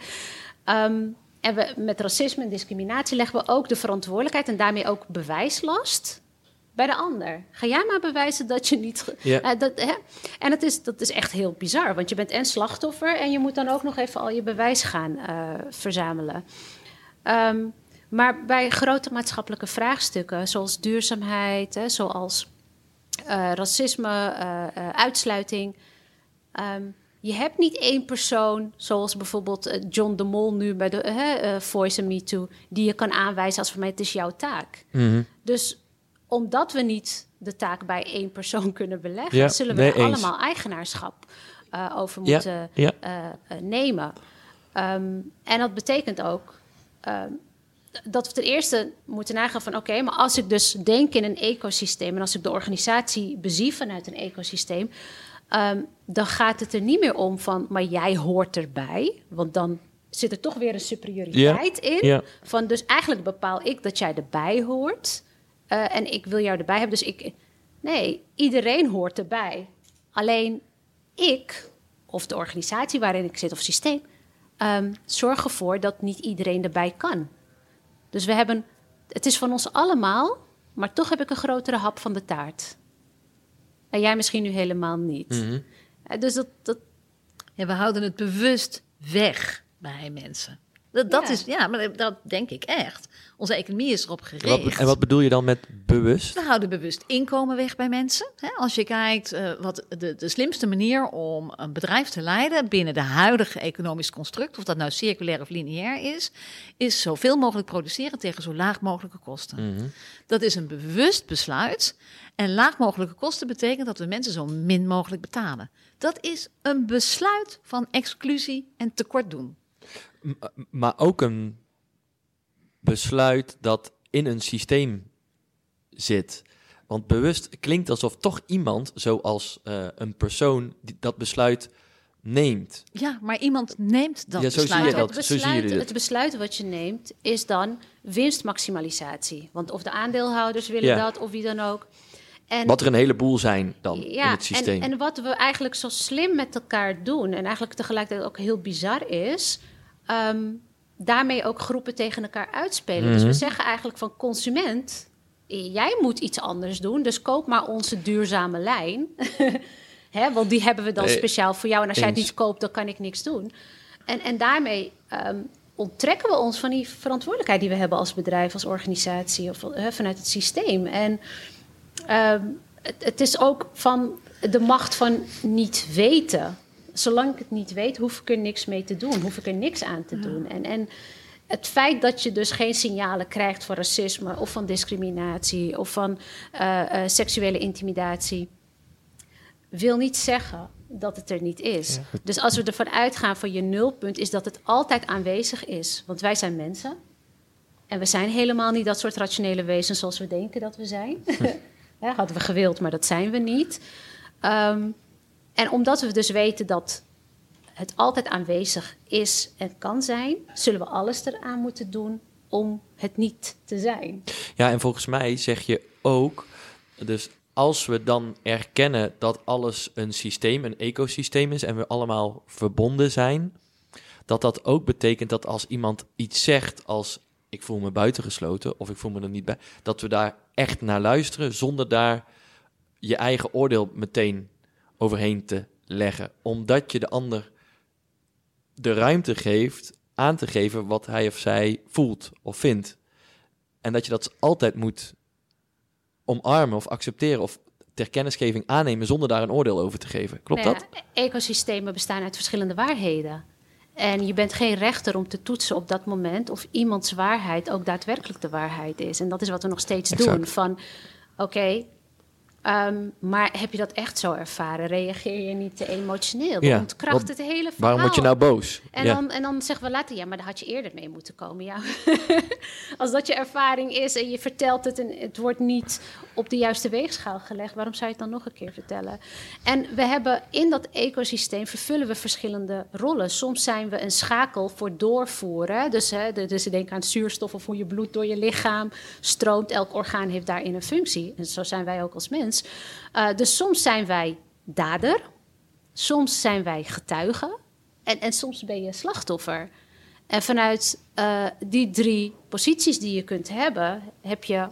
Um, en we, met racisme en discriminatie leggen we ook de verantwoordelijkheid en daarmee ook bewijslast bij de ander. Ga jij maar bewijzen dat je niet. Ja. Uh, dat, hè? En het is, dat is echt heel bizar, want je bent en slachtoffer en je moet dan ook nog even al je bewijs gaan uh, verzamelen. Um, maar bij grote maatschappelijke vraagstukken, zoals duurzaamheid, hè, zoals uh, racisme, uh, uh, uitsluiting. Um, je hebt niet één persoon, zoals bijvoorbeeld John de Mol nu bij de Voice and Me Too, die je kan aanwijzen als voor mij het is jouw taak. Mm -hmm. Dus omdat we niet de taak bij één persoon kunnen beleggen, ja, zullen we nee, er allemaal eigenaarschap over moeten ja, nemen. Um, en dat betekent ook um, dat we ten eerste moeten nagaan van oké, okay, maar als ik dus denk in een ecosysteem en als ik de organisatie bezie vanuit een ecosysteem, um, dan gaat het er niet meer om van maar jij hoort erbij, want dan zit er toch weer een superioriteit in. Van dus eigenlijk bepaal ik dat jij erbij hoort uh, en ik wil jou erbij hebben. Dus ik, nee, iedereen hoort erbij. Alleen ik of de organisatie waarin ik zit of systeem um, zorg ervoor dat niet iedereen erbij kan. Dus we hebben, het is van ons allemaal, maar toch heb ik een grotere hap van de taart. En jij misschien nu helemaal niet. Mm -hmm. Dus dat, dat. Ja, we houden het bewust weg bij mensen. Dat, dat Ja. is, ja, maar dat denk ik echt. Onze economie is erop gericht. Wat, en wat bedoel je dan met bewust? We houden bewust inkomen weg bij mensen. Hè? Als je kijkt, uh, wat de, de slimste manier om een bedrijf te leiden binnen de huidige economisch construct, of dat nou circulair of lineair is, is zoveel mogelijk produceren tegen zo laag mogelijke kosten. Mm -hmm. Dat is een bewust besluit. En laag mogelijke kosten betekent dat we mensen zo min mogelijk betalen. Dat is een besluit van exclusie en tekort doen. Maar ook een besluit dat in een systeem zit. Want bewust klinkt alsof toch iemand, zoals uh, een persoon, die dat besluit neemt. Ja, maar iemand neemt dat Ja, zo zie besluit. je dat. Het zo zien jullie besluit, dit. het besluit wat je neemt is dan winstmaximalisatie. Want of de aandeelhouders willen Ja. dat, of wie dan ook. En, Wat er een heleboel zijn dan in het systeem. En, en wat we eigenlijk zo slim met elkaar doen, en eigenlijk tegelijkertijd ook heel bizar is, ehm, daarmee ook groepen tegen elkaar uitspelen. Dus we Mhm. zeggen eigenlijk van consument, jij moet iets anders doen, dus koop maar onze duurzame lijn. Hè, want die hebben we dan speciaal voor jou. En als jij het niet koopt, dan kan ik niks doen. En, en daarmee ehm, onttrekken we ons van die verantwoordelijkheid die we hebben als bedrijf, als organisatie of eh, vanuit het systeem. En ehm, het, het is ook van de macht van niet weten. Zolang ik het niet weet, hoef ik er niks mee te doen, hoef ik er niks aan te doen. En, en het feit dat je dus geen signalen krijgt van racisme of van discriminatie of van eh, eh, seksuele intimidatie, wil niet zeggen dat het er niet is. Dus als we ervan uitgaan van je nulpunt, is dat het altijd aanwezig is. Want wij zijn mensen. En we zijn helemaal niet dat soort rationele wezens zoals we denken dat we zijn. Ja, hadden we gewild, maar dat zijn we niet. Ehm, en omdat we dus weten dat het altijd aanwezig is en kan zijn, zullen we alles eraan moeten doen om het niet te zijn. Ja, en volgens mij zeg je ook, dus als we dan erkennen dat alles een systeem, een ecosysteem is en we allemaal verbonden zijn, dat dat ook betekent dat als iemand iets zegt als ik voel me buitengesloten of ik voel me er niet bij, dat we daar echt naar luisteren zonder daar je eigen oordeel meteen overheen te leggen, omdat je de ander de ruimte geeft aan te geven wat hij of zij voelt of vindt. En dat je dat altijd moet omarmen of accepteren of ter kennisgeving aannemen zonder daar een oordeel over te geven. Klopt Nou dat? ecosystemen bestaan uit verschillende waarheden. En je bent geen rechter om te toetsen op dat moment of iemands waarheid ook daadwerkelijk de waarheid is. En dat is wat we nog steeds Exact. doen. Van oké, ehm, maar heb je dat echt zo ervaren? Reageer je niet te emotioneel? Ja, ontkracht wat- het hele verhaal. Waarom word je nou boos? En, ja. dan, en dan zeggen we later, ja, maar daar had je eerder mee moeten komen. Ja. Als dat je ervaring is en je vertelt het en het wordt niet op de juiste weegschaal gelegd, waarom zou je het dan nog een keer vertellen? En we hebben in dat ecosysteem vervullen we verschillende rollen. Soms zijn we een schakel voor doorvoeren. Dus, hè, dus denk aan zuurstof of hoe je bloed door je lichaam stroomt. Elk orgaan heeft daarin een functie. En zo zijn wij ook als mens. Eh, dus soms zijn wij dader. Soms zijn wij getuigen en, en soms ben je slachtoffer. En vanuit eh, die drie posities die je kunt hebben, heb je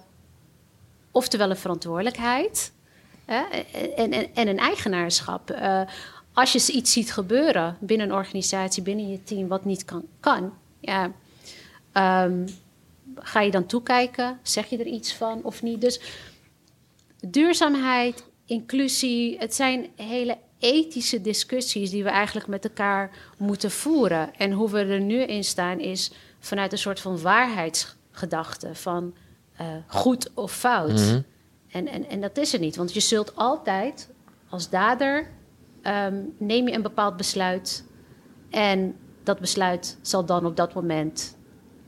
oftewel een verantwoordelijkheid en, en, en een eigenaarschap. Eh, als je iets ziet gebeuren binnen een organisatie, binnen je team, wat niet kan, kan ja, ehm, ga je dan toekijken? Zeg je er iets van of niet? Dus duurzaamheid, inclusie, het zijn hele ethische discussies die we eigenlijk met elkaar moeten voeren. En hoe we er nu in staan is vanuit een soort van waarheidsgedachte van eh, goed of fout. Mhm. En, en, en dat is er niet, want je zult altijd als dader ehm, neem je een bepaald besluit en dat besluit zal dan op dat moment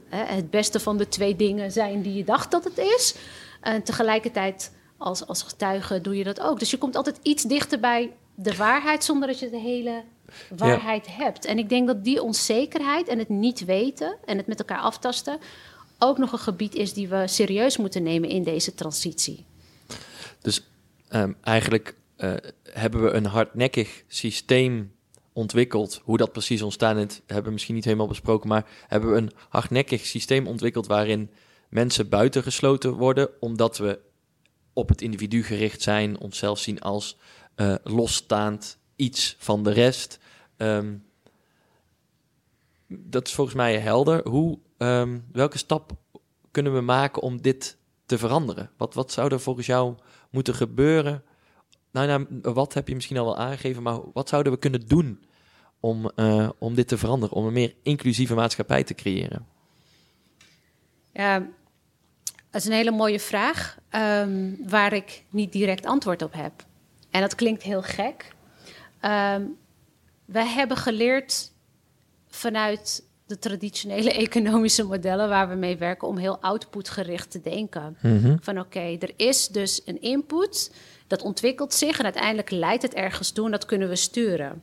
hè, het beste van de twee dingen zijn die je dacht dat het is. En tegelijkertijd als, als getuige doe je dat ook. Dus je komt altijd iets dichter bij de waarheid zonder dat je de hele waarheid hebt. En ik denk dat die onzekerheid en het niet weten en het met elkaar aftasten ook nog een gebied is die we serieus moeten nemen in deze transitie. Dus ehm, eigenlijk eh, hebben we een hardnekkig systeem ontwikkeld. Hoe dat precies ontstaan is, hebben we misschien niet helemaal besproken. Maar hebben we een hardnekkig systeem ontwikkeld waarin mensen buitengesloten worden. Omdat we op het individu gericht zijn, onszelf zien als eh, losstaand iets van de rest. Ehm, dat is volgens mij helder. Hoe, ehm, welke stap kunnen we maken om dit te veranderen? Wat, wat zou er volgens jou moeten gebeuren? Nou, nou, wat heb je misschien al wel aangegeven, maar wat zouden we kunnen doen om, eh, om dit te veranderen? Om een meer inclusieve maatschappij te creëren? Ja, dat is een hele mooie vraag ehm, waar ik niet direct antwoord op heb. En dat klinkt heel gek. Ehm, wij hebben geleerd vanuit de traditionele economische modellen waar we mee werken om heel outputgericht te denken. Van oké, er is dus een input, dat ontwikkelt zich en uiteindelijk leidt het ergens toe en dat kunnen we sturen.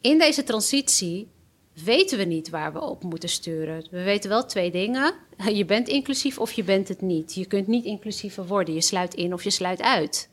in deze transitie weten we niet waar we op moeten sturen. We weten wel twee dingen. Je bent inclusief of je bent het niet. Je kunt niet inclusiever worden. Je sluit in of je sluit uit.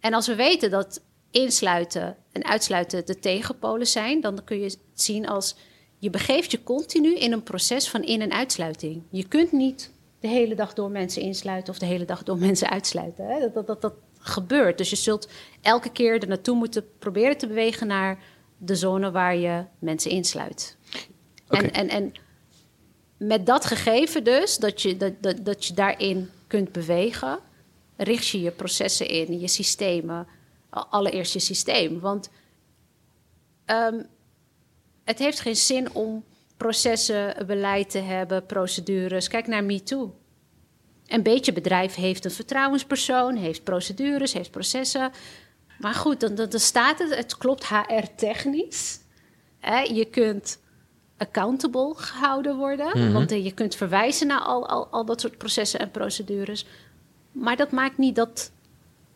En als we weten dat insluiten en uitsluiten de tegenpolen zijn, dan kun je het zien als je begeeft je continu in een proces van in- en uitsluiting. Je kunt niet de hele dag door mensen insluiten of de hele dag door mensen uitsluiten. Hè? Dat, dat, dat, dat gebeurt. Dus je zult elke keer er naartoe moeten proberen te bewegen naar de zone waar je mensen insluit. En, en, en met dat gegeven dus, dat je, dat, dat, dat je daarin kunt bewegen, richt je je processen in, je systemen, allereerst je systeem. Want um, het heeft geen zin om processen, beleid te hebben, procedures. Kijk naar MeToo. Een beetje bedrijf heeft een vertrouwenspersoon, heeft procedures, heeft processen. Maar goed, dan, dan, staat het, het klopt HR-technisch. Je kunt accountable gehouden worden, mhm. want eh, je kunt verwijzen naar al, al, al dat soort processen en procedures. Maar dat maakt niet dat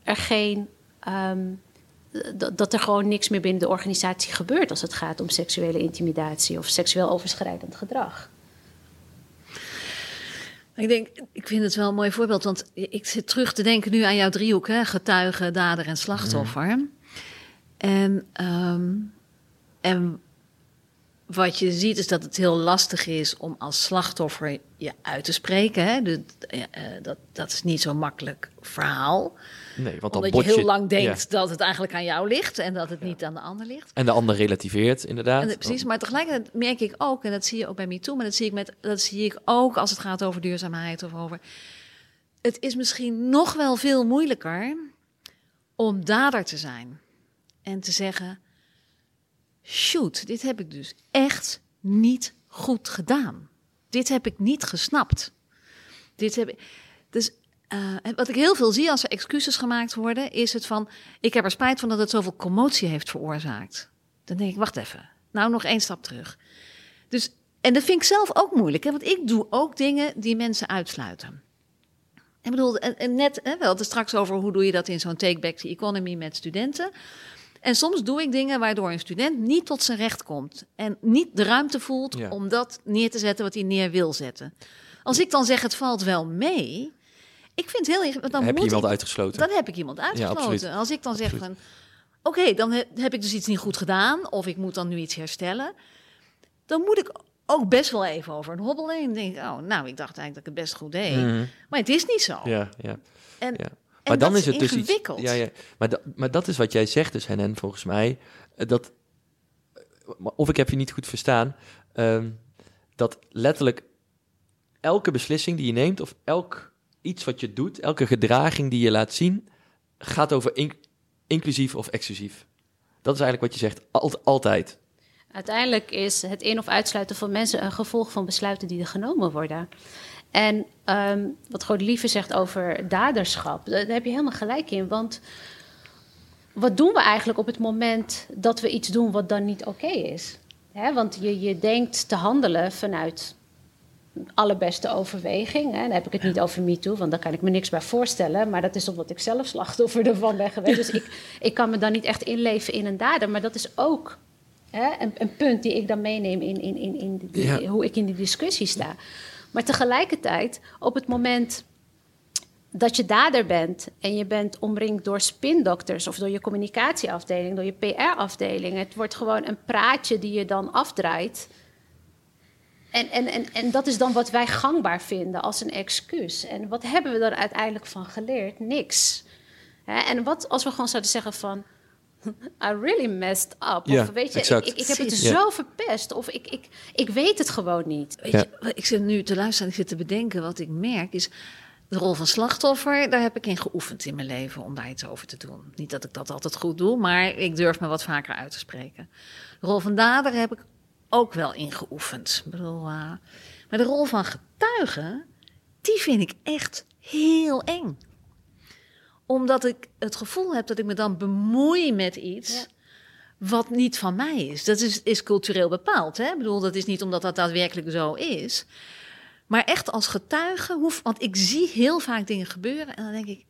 er geen. Ehm, dat, er gewoon niks meer binnen de organisatie gebeurt als het gaat om seksuele intimidatie of seksueel overschrijdend gedrag. Ik denk, ik vind het wel een mooi voorbeeld, want ik zit terug te denken nu aan jouw driehoek, hè? getuige, dader en slachtoffer. Mm. En, um, en wat je ziet is dat het heel lastig is om als slachtoffer je uit te spreken. Hè? De, uh, dat, dat is niet zo'n makkelijk verhaal. Nee, want dan Omdat je heel lang denkt dat het eigenlijk aan jou ligt en dat het niet aan de ander ligt. En de ander relativeert, inderdaad. En, precies, maar tegelijkertijd merk ik ook, en dat zie je ook bij me toe, maar dat zie ik, met, dat zie ik ook als het gaat over duurzaamheid of over. Het is misschien nog wel veel moeilijker om dader te zijn en te zeggen: shoot, dit heb ik dus echt niet goed gedaan. Dit heb ik niet gesnapt. Dit heb. Dus uh, wat ik heel veel zie als er excuses gemaakt worden, is het van: ik heb er spijt van dat het zoveel commotie heeft veroorzaakt. Dan denk ik: wacht even. Nou, nog één stap terug. Dus, en dat vind ik zelf ook moeilijk, hè, want ik doe ook dingen die mensen uitsluiten. Ik bedoel, en, net, hè, we hadden straks over hoe doe je dat in zo'n take back to economy met studenten. En soms doe ik dingen waardoor een student niet tot zijn recht komt. En niet de ruimte voelt om dat neer te zetten wat hij neer wil zetten. Als ik dan zeg het valt wel mee. Ik vind heel erg. Dan heb je iemand uitgesloten? Dan heb ik iemand uitgesloten. Als ik dan zeg van. Oké, dan heb ik dus iets niet goed gedaan. Of ik moet dan nu iets herstellen. Dan moet ik ook best wel even over een hobbel heen. denk ik, oh, nou, ik dacht eigenlijk dat ik het best goed deed. Mhm. Maar het is niet zo. Ja, ja. En ja maar dan is, het dus iets. Ja, ja. Maar, da, maar dat is wat jij zegt, dus Hennen, volgens mij. Eh, dat, of ik heb je niet goed verstaan. Um, dat letterlijk elke beslissing die je neemt, of elk iets wat je doet, elke gedraging die je laat zien, gaat over inclusief of exclusief. Dat is eigenlijk wat je zegt, altijd. Uiteindelijk is het in- of uitsluiten van mensen een gevolg van besluiten die er genomen worden. En um, wat Godelieve zegt over daderschap, daar heb je helemaal gelijk in. Want wat doen we eigenlijk op het moment dat we iets doen wat dan niet oké is? want je, je denkt te handelen vanuit allerbeste overweging. Hè. Dan heb ik het niet over MeToo, want daar kan ik me niks bij voorstellen. Maar dat is omdat ik zelf slachtoffer ervan ben geweest. Dus ik, ik kan me dan niet echt inleven in een dader. Maar dat is ook hè, een, een, punt die ik dan meeneem in, in, in, in hoe ik in die discussie sta. Maar tegelijkertijd, op het moment dat je dader bent en je bent omringd door spindokters of door je communicatieafdeling, door je PR-afdeling, het wordt gewoon een praatje die je dan afdraait. En, en, en, en dat is dan wat wij gangbaar vinden als een excuus. En wat hebben we er uiteindelijk van geleerd? Niks. En wat als we gewoon zouden zeggen van I really messed up. Ja, of weet je, exact. ik, ik, heb het zo verpest. Of ik, ik, ik weet het gewoon niet. Weet je, ik zit nu te luisteren ik zit te bedenken. Wat ik merk is de rol van slachtoffer. Daar heb ik in geoefend in mijn leven om daar iets over te doen. Niet dat ik dat altijd goed doe, maar ik durf me wat vaker uit te spreken. De rol van dader heb ik ook wel in geoefend. Ik bedoel, uh, maar de rol van getuige, die vind ik echt heel eng omdat ik het gevoel heb dat ik me dan bemoei met iets. Wat niet van mij is. Dat is, is cultureel bepaald. Hè? Ik bedoel, dat is niet omdat dat daadwerkelijk zo is. Maar echt als getuige, hoef, want ik zie heel vaak dingen gebeuren en dan denk ik,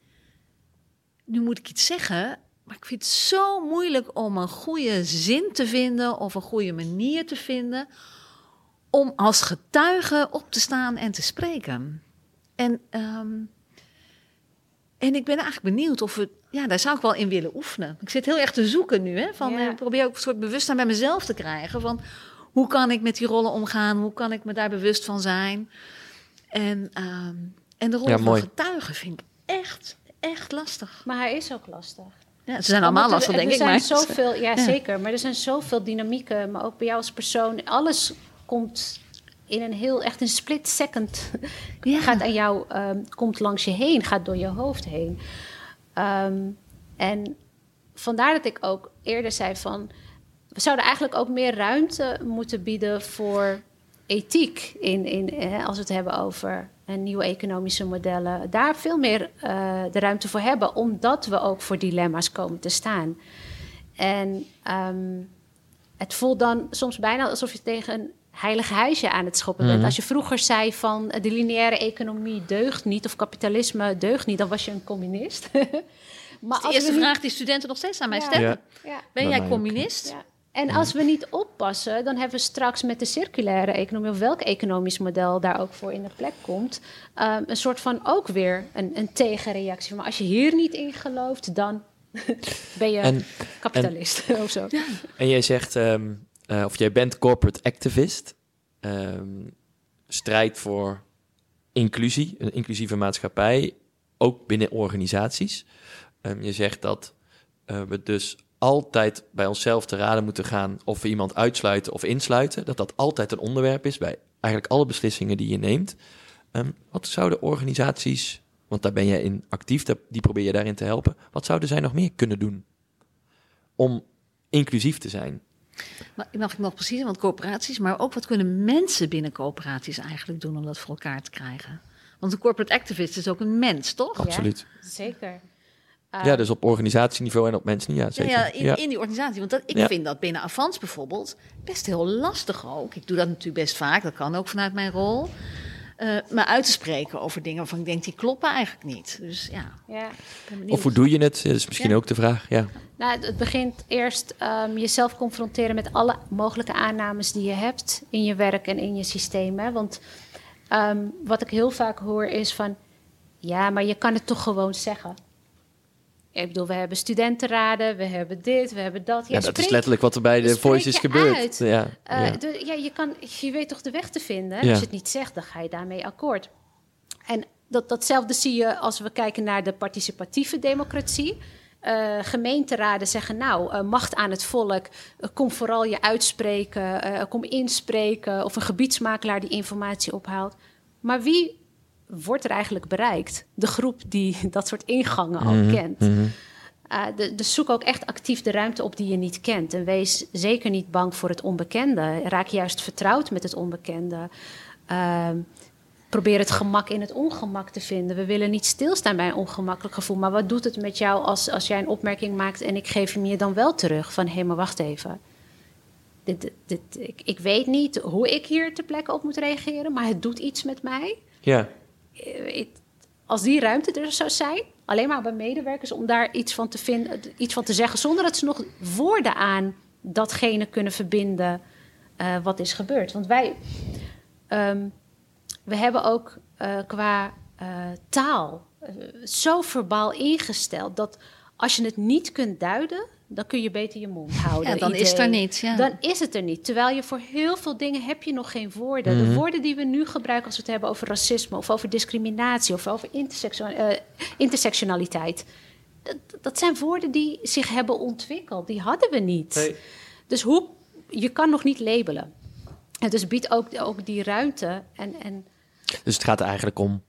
nu moet ik iets zeggen Maar ik vind het zo moeilijk om een goede zin te vinden of een goede manier te vinden om als getuige op te staan en te spreken. En, ehm, en ik ben eigenlijk benieuwd of we, ja, daar zou ik wel in willen oefenen. Ik zit heel erg te zoeken nu, hè, van, Ja. ik probeer ook een soort bewustzijn bij mezelf te krijgen van hoe kan ik met die rollen omgaan, hoe kan ik me daar bewust van zijn. En, ehm, en de rol Ja, van mooi. getuige vind ik echt, echt lastig. Maar hij is ook lastig. Ja, ze zijn allemaal lastig, er, denk er ik. zijn Maar zoveel, ja, Ja. zeker. Maar er zijn zoveel dynamieken. Maar ook bij jou als persoon. Alles komt in een heel, echt een split second. Ja. Gaat aan jou, ehm, komt langs je heen, gaat door je hoofd heen. Ehm, en vandaar dat ik ook eerder zei van... We zouden eigenlijk ook meer ruimte moeten bieden voor ethiek. In, in, als we het hebben over nieuwe economische modellen. Daar veel meer eh, de ruimte voor hebben. Omdat we ook voor dilemma's komen te staan. En ehm, het voelt dan soms bijna alsof je tegen een heilig huisje aan het schoppen bent. Mhm. Als je vroeger zei van eh, de lineaire economie deugt niet... of kapitalisme deugt niet, dan was je een communist. maar de als eerste we niet- vraag die studenten nog steeds aan mij Ja. stellen. Ja. Ja. Ben jij communist? Ja. En als we niet oppassen, dan hebben we straks met de circulaire economie, of welk economisch model daar ook voor in de plek komt, ehm, een soort van ook weer een, een tegenreactie. Maar als je hier niet in gelooft, dan ben je En, kapitalist of zo. en jij zegt, ehm, eh, of jij bent corporate activist, ehm, strijd voor inclusie, een inclusieve maatschappij, ook binnen organisaties. Ehm, je zegt dat eh, we dus altijd bij onszelf te raden moeten gaan of we iemand uitsluiten of insluiten. Dat dat altijd een onderwerp is bij eigenlijk alle beslissingen die je neemt. Ehm, wat zouden organisaties, want daar ben jij in actief, die probeer je daarin te helpen. Wat zouden zij nog meer kunnen doen om inclusief te zijn? Maar mag ik nog precies, want corporaties, maar ook wat kunnen mensen binnen corporaties eigenlijk doen om dat voor elkaar te krijgen? Want een corporate activist is ook een mens, toch? Ja. Absoluut. Zeker. Ja, dus op organisatieniveau en op mensniveau, ja, Ja, zeker. ja, in, Ja. in die organisatie. Want dat, ik Ja. vind dat binnen Avans bijvoorbeeld best heel lastig ook. Ik doe dat natuurlijk best vaak, dat kan ook vanuit mijn rol. Eh me uit te spreken over dingen waarvan ik denk, die kloppen eigenlijk niet. Dus ja, Ja. Of hoe doe je het? Dat is misschien Ja. ook de vraag. Ja. Nou, het- het begint eerst ehm, jezelf confronteren met alle mogelijke aannames die je hebt in je werk en in je systeem. Hè? Want ehm, wat ik heel vaak hoor is van, ja, maar je kan het toch gewoon zeggen. Ik bedoel, we hebben studentenraden, we hebben dit, we hebben dat. Ja, dat is letterlijk wat er bij de je gebeurt. uit. Ja, eh, ja. de- ja, je, kan, je weet toch de weg te vinden. Ja. Als je het niet zegt, dan ga je daarmee akkoord. En dat, datzelfde zie je als we kijken naar de participatieve democratie. Eh, gemeenteraden zeggen, nou, eh, macht aan het volk, kom vooral je uitspreken, kom inspreken. Of een gebiedsmakelaar die informatie ophaalt. Maar wie wordt er eigenlijk bereikt? De groep die dat soort ingangen al Mhm, kent. Uh, de, dus zoek ook echt actief de ruimte op die je niet kent. En wees zeker niet bang voor het onbekende. Raak juist vertrouwd met het onbekende. Ehm, probeer het gemak in het ongemak te vinden. We willen niet stilstaan bij een ongemakkelijk gevoel. Maar wat doet het met jou als, als jij een opmerking maakt en ik geef hem je dan wel terug? Van hé, maar wacht even. Dit, dit, dit- ik, ik weet niet hoe ik hier ter plekke op moet reageren, maar het doet iets met mij. ja. Eh, als die ruimte er zou zijn, alleen maar bij medewerkers, om daar iets van te vinden, iets van te zeggen, zonder dat ze nog woorden aan datgene kunnen verbinden eh, wat is gebeurd. Want wij, ehm, we hebben ook eh, qua taal zo verbaal ingesteld dat als je het niet kunt duiden, dan kun je beter je mond houden. Ja, dan is het er niet, ja. Dan is het er niet. Terwijl je voor heel veel dingen heb je nog geen woorden. Mhm. De woorden die we nu gebruiken als we het hebben over racisme of over discriminatie of over eh, intersectionaliteit. Dat, dat zijn woorden die zich hebben ontwikkeld. Die hadden we niet. Nee. Dus hoe, je kan nog niet labelen. En dus biedt ook, ook die ruimte. En, en Dus het gaat eigenlijk om,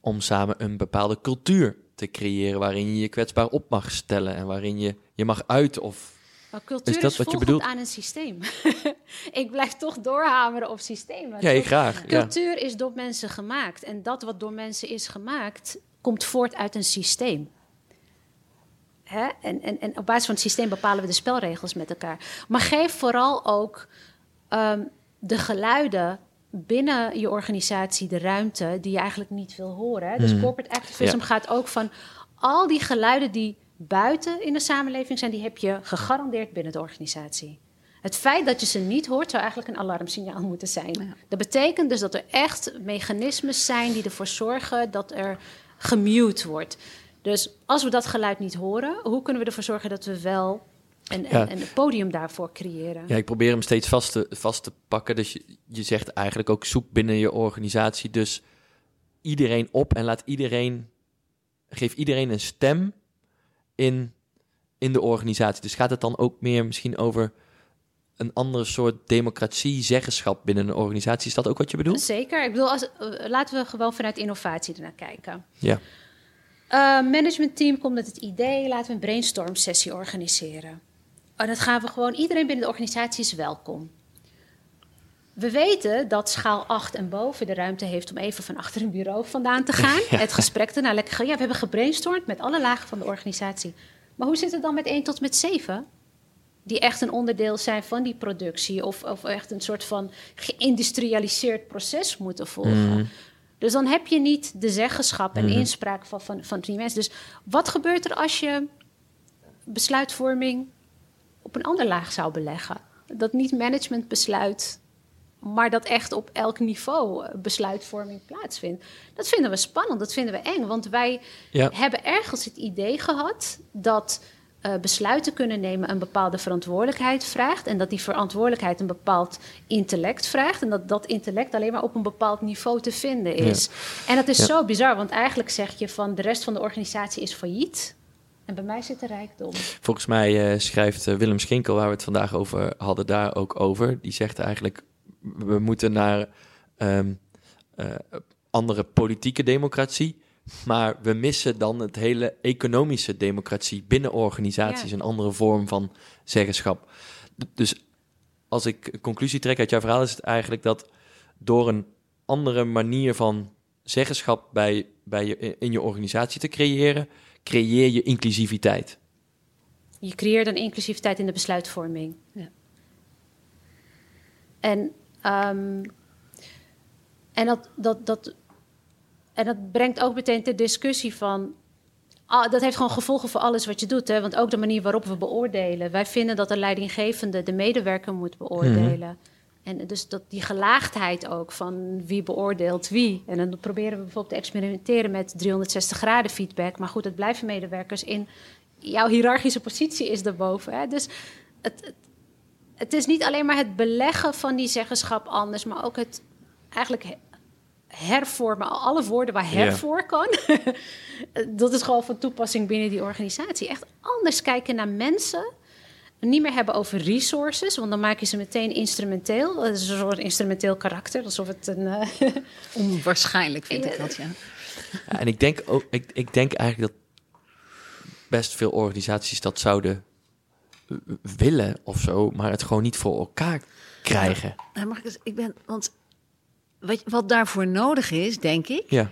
om samen een bepaalde cultuur te creëren waarin je je kwetsbaar op mag stellen en waarin je je mag uiten of cultuur Is is, dat wat je bedoelt? aan een systeem. ik blijf toch doorhameren op systemen. Ja, ik graag. Ja. Cultuur is door mensen gemaakt. En dat wat door mensen is gemaakt, komt voort uit een systeem. Hè? En, en, en op basis van het systeem bepalen we de spelregels met elkaar. Maar geef vooral ook ehm, de geluiden binnen je organisatie de ruimte die je eigenlijk niet wil horen. Hè? Dus Mhm. corporate activism Ja. gaat ook van al die geluiden die buiten in de samenleving zijn, die heb je gegarandeerd binnen de organisatie. Het feit dat je ze niet hoort, zou eigenlijk een alarmsignaal moeten zijn. Dat betekent dus dat er echt mechanismes zijn die ervoor zorgen dat er gemute wordt. Dus als we dat geluid niet horen, hoe kunnen we ervoor zorgen dat we wel een, een, een podium daarvoor creëren? Ja, ik probeer hem steeds vast te, vast te pakken. Dus je, je zegt eigenlijk ook zoek binnen je organisatie dus iedereen op en laat iedereen, geef iedereen een stem in, in de organisatie. Dus gaat het dan ook meer misschien over een andere soort democratie, zeggenschap binnen een organisatie. Is dat ook wat je bedoelt? Zeker. Ik bedoel, als, eh, laten we gewoon vanuit innovatie ernaar kijken. Ja. Uh, managementteam komt met het idee, laten we een brainstorm sessie organiseren. En dat gaan we gewoon, iedereen binnen de organisatie is welkom. We weten dat schaal 8 en boven de ruimte heeft om even van achter een bureau vandaan te gaan. Het gesprek te lekker. Ja, we hebben gebrainstormd met alle lagen van de organisatie. Maar hoe zit het dan met 1 tot met 7? Die echt een onderdeel zijn van die productie. Of, of echt een soort van geïndustrialiseerd proces moeten volgen. Mhm. Dus dan heb je niet de zeggenschap en mhm. inspraak van, van, van die mensen. Dus wat gebeurt er als je besluitvorming op een ander laag zou beleggen? Dat niet management besluit maar dat echt op elk niveau eh, besluitvorming plaatsvindt. Dat vinden we spannend, dat vinden we eng. Want wij hebben ergens het idee gehad dat uh, besluiten kunnen nemen een bepaalde verantwoordelijkheid vraagt. En dat die verantwoordelijkheid een bepaald intellect vraagt. En dat dat intellect alleen maar op een bepaald niveau te vinden is. En dat is zo bizar, want eigenlijk zeg je van de rest van de organisatie is failliet. En bij mij zit er rijkdom. Volgens mij uh, schrijft Willem Schinkel, waar we het vandaag over hadden, daar ook over. Die zegt eigenlijk we moeten naar um, uh, andere politieke democratie. Maar we missen dan het hele economische democratie binnen organisaties, een andere vorm van zeggenschap. Dus als ik conclusie trek uit jouw verhaal, is het eigenlijk dat door een andere manier van zeggenschap bij, bij je, in je organisatie te creëren, creëer je inclusiviteit. Je creëert een inclusiviteit in de besluitvorming. Ja. En Um, en, dat, dat, dat, en dat brengt ook meteen de discussie van. Ah, dat heeft gewoon gevolgen voor alles wat je doet. Hè? Want ook de manier waarop we beoordelen. Wij vinden dat de leidinggevende de medewerker moet beoordelen. Mhm. En dus dat die gelaagdheid ook van wie beoordeelt wie. En dan proberen we bijvoorbeeld te experimenteren met 360 graden feedback. Maar goed, het blijven medewerkers in jouw hiërarchische positie is daarboven. Hè? Dus het, het is niet alleen maar het beleggen van die zeggenschap anders, maar ook het eigenlijk hervormen. Alle woorden waar hervoor kan. dat is gewoon van toepassing binnen die organisatie. Echt anders kijken naar mensen. Niet meer hebben over resources, want dan maak je ze meteen instrumenteel. Dat is een soort instrumenteel karakter, alsof het een. Uh... Onwaarschijnlijk vind ik dat, ja. ja. En ik denk ook, ik, ik denk eigenlijk dat best veel organisaties dat zouden willen of zo, maar het gewoon niet voor elkaar krijgen. Ja, mag ik eens, ik ben, want wat, wat daarvoor nodig is, denk ik, ja.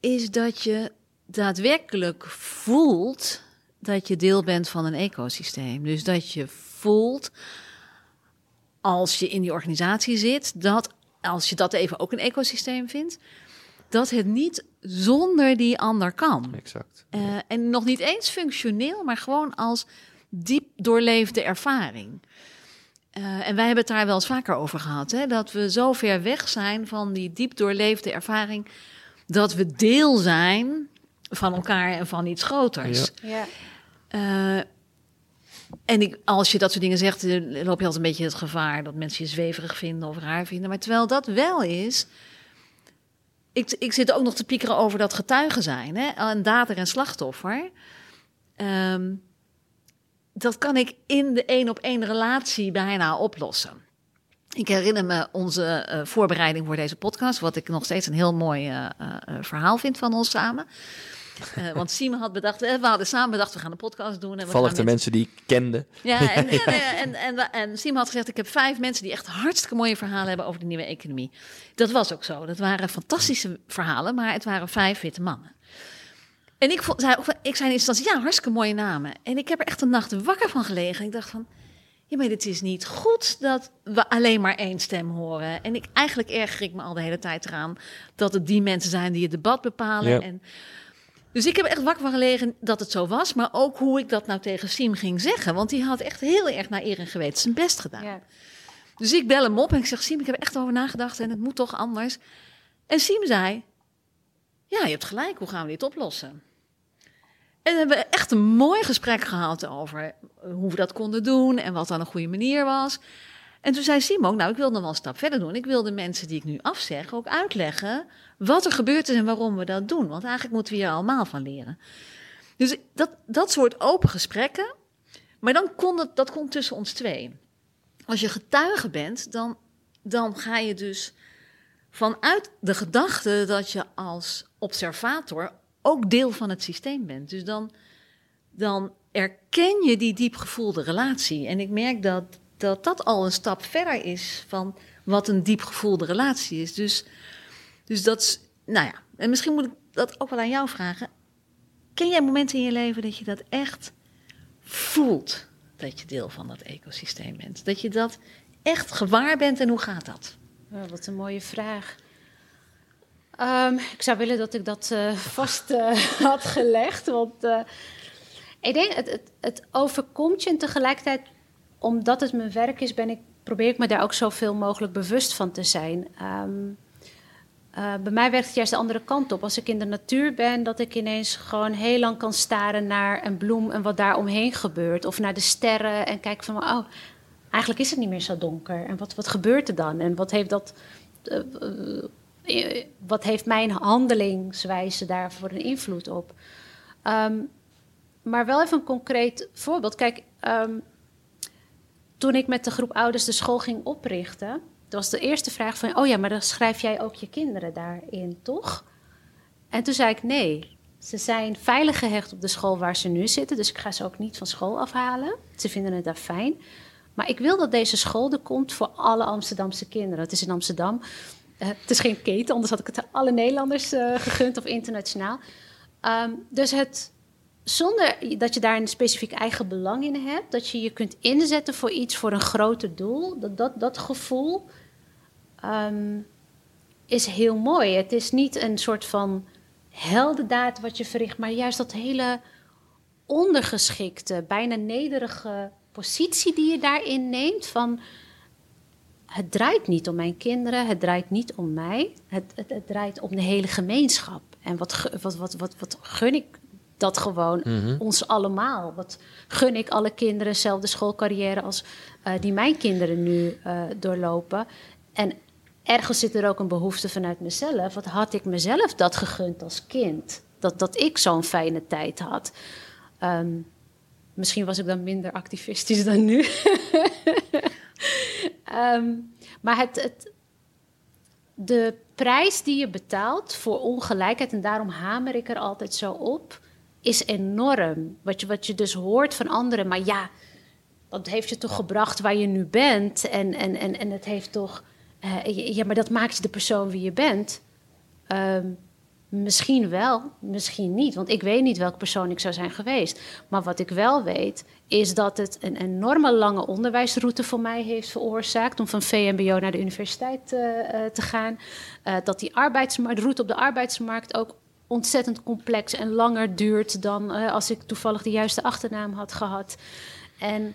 is dat je daadwerkelijk voelt dat je deel bent van een ecosysteem. Dus dat je voelt, als je in die organisatie zit, dat als je dat even ook een ecosysteem vindt, dat het niet zonder die ander kan. Exact. Uh, en nog niet eens functioneel, maar gewoon als diep doorleefde ervaring. Uh, en wij hebben het daar wel eens vaker over gehad, hè, dat we zo ver weg zijn van die diep doorleefde ervaring, dat we deel zijn van elkaar en van iets groters. Ja. Uh, en ik, als je dat soort dingen zegt, loop je altijd een beetje het gevaar dat mensen je zweverig vinden of raar vinden. Maar terwijl dat wel is, ik, ik zit ook nog te piekeren over dat getuigen zijn, hè, een dader en slachtoffer. Um, dat kan ik in de één op één relatie bijna oplossen. Ik herinner me onze uh, voorbereiding voor deze podcast, wat ik nog steeds een heel mooi uh, uh, verhaal vind van ons samen. Want Simon had bedacht, we hadden samen bedacht, we gaan een podcast doen. En we Vallig de mensen die ik kende. Ja, en, en, en, en, Simon had gezegd, ik heb vijf mensen die echt hartstikke mooie verhalen hebben over de nieuwe economie. Dat was ook zo. Dat waren fantastische verhalen, maar het waren vijf witte mannen. En ik, vond, zei, ik zei in instantie, ja, hartstikke mooie namen. En ik heb er echt een nacht wakker van gelegen. Ik dacht van, ja, maar het is niet goed dat we alleen maar één stem horen. En ik, eigenlijk erger ik me al de hele tijd eraan dat het die mensen zijn die het debat bepalen. En Dus ik heb echt wakker van gelegen dat het zo was, maar ook hoe ik dat nou tegen Siem ging zeggen. Want die had echt heel erg naar eer en geweten zijn best gedaan. Ja. Dus ik bel hem op en ik zeg, Siem, ik heb echt over nagedacht en het moet toch anders. En Siem zei, ja, je hebt gelijk, hoe gaan we dit oplossen? En we hebben echt een mooi gesprek gehad over hoe we dat konden doen en wat dan een goede manier was. En toen zei Simon, nou, ik wil nog wel een stap verder doen. Ik wil de mensen die ik nu afzeg ook uitleggen wat er gebeurd is en waarom we dat doen. Want eigenlijk moeten we hier allemaal van leren. Dus dat, dat soort open gesprekken. Maar dan kon het, dat komt tussen ons twee. Als je getuige bent, dan, dan ga je dus vanuit de gedachte dat je als observator ook deel van het systeem bent. Dus dan, dan erken je die diep gevoelde relatie. En ik merk dat, dat dat al een stap verder is van wat een diep gevoelde relatie is. Dus, dus dat is, nou ja, en misschien moet ik dat ook wel aan jou vragen. Ken jij momenten in je leven dat je dat echt voelt? Dat je deel van dat ecosysteem bent. Dat je dat echt gewaar bent en hoe gaat dat? Wat een mooie vraag. Um, ik zou willen dat ik dat uh, vast uh, had gelegd. Want uh, ik denk, het, het, het, overkomt je en tegelijkertijd, omdat het mijn werk is, ben ik, probeer ik me daar ook zoveel mogelijk bewust van te zijn. Um, bij mij werkt het juist de andere kant op. Als ik in de natuur ben, dat ik ineens gewoon heel lang kan staren naar een bloem en wat daar omheen gebeurt. Of naar de sterren en kijken van, oh, eigenlijk is het niet meer zo donker. En wat, wat gebeurt er dan? En wat heeft dat wat heeft mijn handelingswijze daarvoor een invloed op? Um, maar wel even een concreet voorbeeld. Kijk, um, toen ik met de groep ouders de school ging oprichten, was de eerste vraag van: Oh ja, maar dan schrijf jij ook je kinderen daarin, toch? En toen zei ik: Nee. Ze zijn veilig gehecht op de school waar ze nu zitten, dus ik ga ze ook niet van school afhalen. Ze vinden het daar fijn. Maar ik wil dat deze school er komt voor alle Amsterdamse kinderen. Het is in Amsterdam. Uh, het is geen keten, anders had ik het alle Nederlanders uh, gegund of internationaal. Um, dus het, zonder dat je daar een specifiek eigen belang in hebt, dat je je kunt inzetten voor iets, voor een groter doel, dat, dat, dat gevoel um, is heel mooi. Het is niet een soort van heldendaad wat je verricht, maar juist dat hele ondergeschikte, bijna nederige positie die je daarin neemt van het draait niet om mijn kinderen, het draait niet om mij, het, het, het draait om de hele gemeenschap. En wat, wat, wat, wat, wat gun ik dat gewoon mm-hmm. ons allemaal? Wat gun ik alle kinderen dezelfde schoolcarrière als uh, die mijn kinderen nu uh, doorlopen? En ergens zit er ook een behoefte vanuit mezelf. Wat had ik mezelf dat gegund als kind? Dat, dat ik zo'n fijne tijd had. Um, misschien was ik dan minder activistisch dan nu. Um, maar het, het, de prijs die je betaalt voor ongelijkheid, en daarom hamer ik er altijd zo op, is enorm. Wat je, wat je dus hoort van anderen, maar ja, dat heeft je toch gebracht waar je nu bent. En, en, en, en het heeft toch. Uh, ja, maar dat maakt je de persoon wie je bent. Um, Misschien wel, misschien niet. Want ik weet niet welke persoon ik zou zijn geweest. Maar wat ik wel weet, is dat het een enorme lange onderwijsroute voor mij heeft veroorzaakt. om van VMBO naar de universiteit uh, uh, te gaan. Uh, dat die arbeidsmarkt, de route op de arbeidsmarkt ook ontzettend complex en langer duurt dan als ik toevallig de juiste achternaam had gehad. En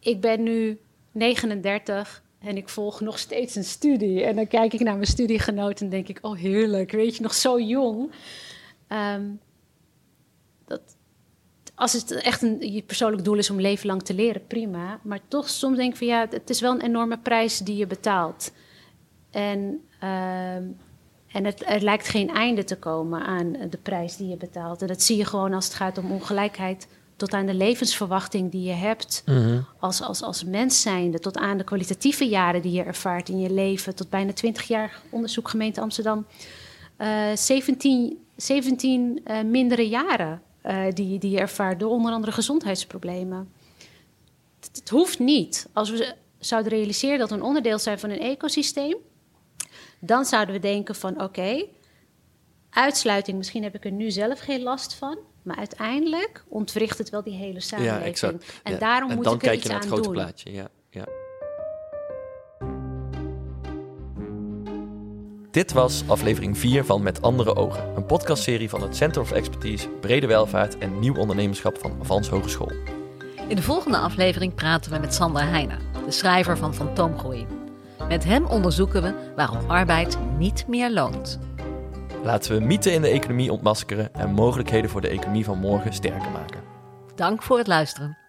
ik ben nu 39. En ik volg nog steeds een studie. En dan kijk ik naar mijn studiegenoten en denk ik, oh heerlijk, weet je, nog zo jong. Um, dat, als het echt een je persoonlijk doel is om leven lang te leren, prima. Maar toch soms denk ik van ja, het is wel een enorme prijs die je betaalt. En, um, en het, er lijkt geen einde te komen aan de prijs die je betaalt. En dat zie je gewoon als het gaat om ongelijkheid tot aan de levensverwachting die je hebt mm-hmm. als, als, als mens zijnde, tot aan de kwalitatieve jaren die je ervaart in je leven, tot bijna 20 jaar onderzoek gemeente Amsterdam. Uh, 17, 17 uh, mindere jaren uh, die, die je ervaart door onder andere gezondheidsproblemen. Het, het, hoeft niet. Als we zouden realiseren dat we een onderdeel zijn van een ecosysteem, dan zouden we denken van oké, okay, uitsluiting, misschien heb ik er nu zelf geen last van. Maar uiteindelijk ontwricht het wel die hele samenleving. Ja, exact. En ja. daarom en moet ik er iets aan doen. dan kijk je naar het grote plaatje, ja. ja. Dit was aflevering 4 van Met Andere Ogen, een podcastserie van het Center of Expertise Brede Welvaart en Nieuw Ondernemerschap van Avans Hogeschool. In de volgende aflevering praten we met Sander Heijnen, de schrijver van Fantoomgroei. Met hem onderzoeken we waarom arbeid niet meer loont. Laten we mythen in de economie ontmaskeren en mogelijkheden voor de economie van morgen sterker maken. Dank voor het luisteren.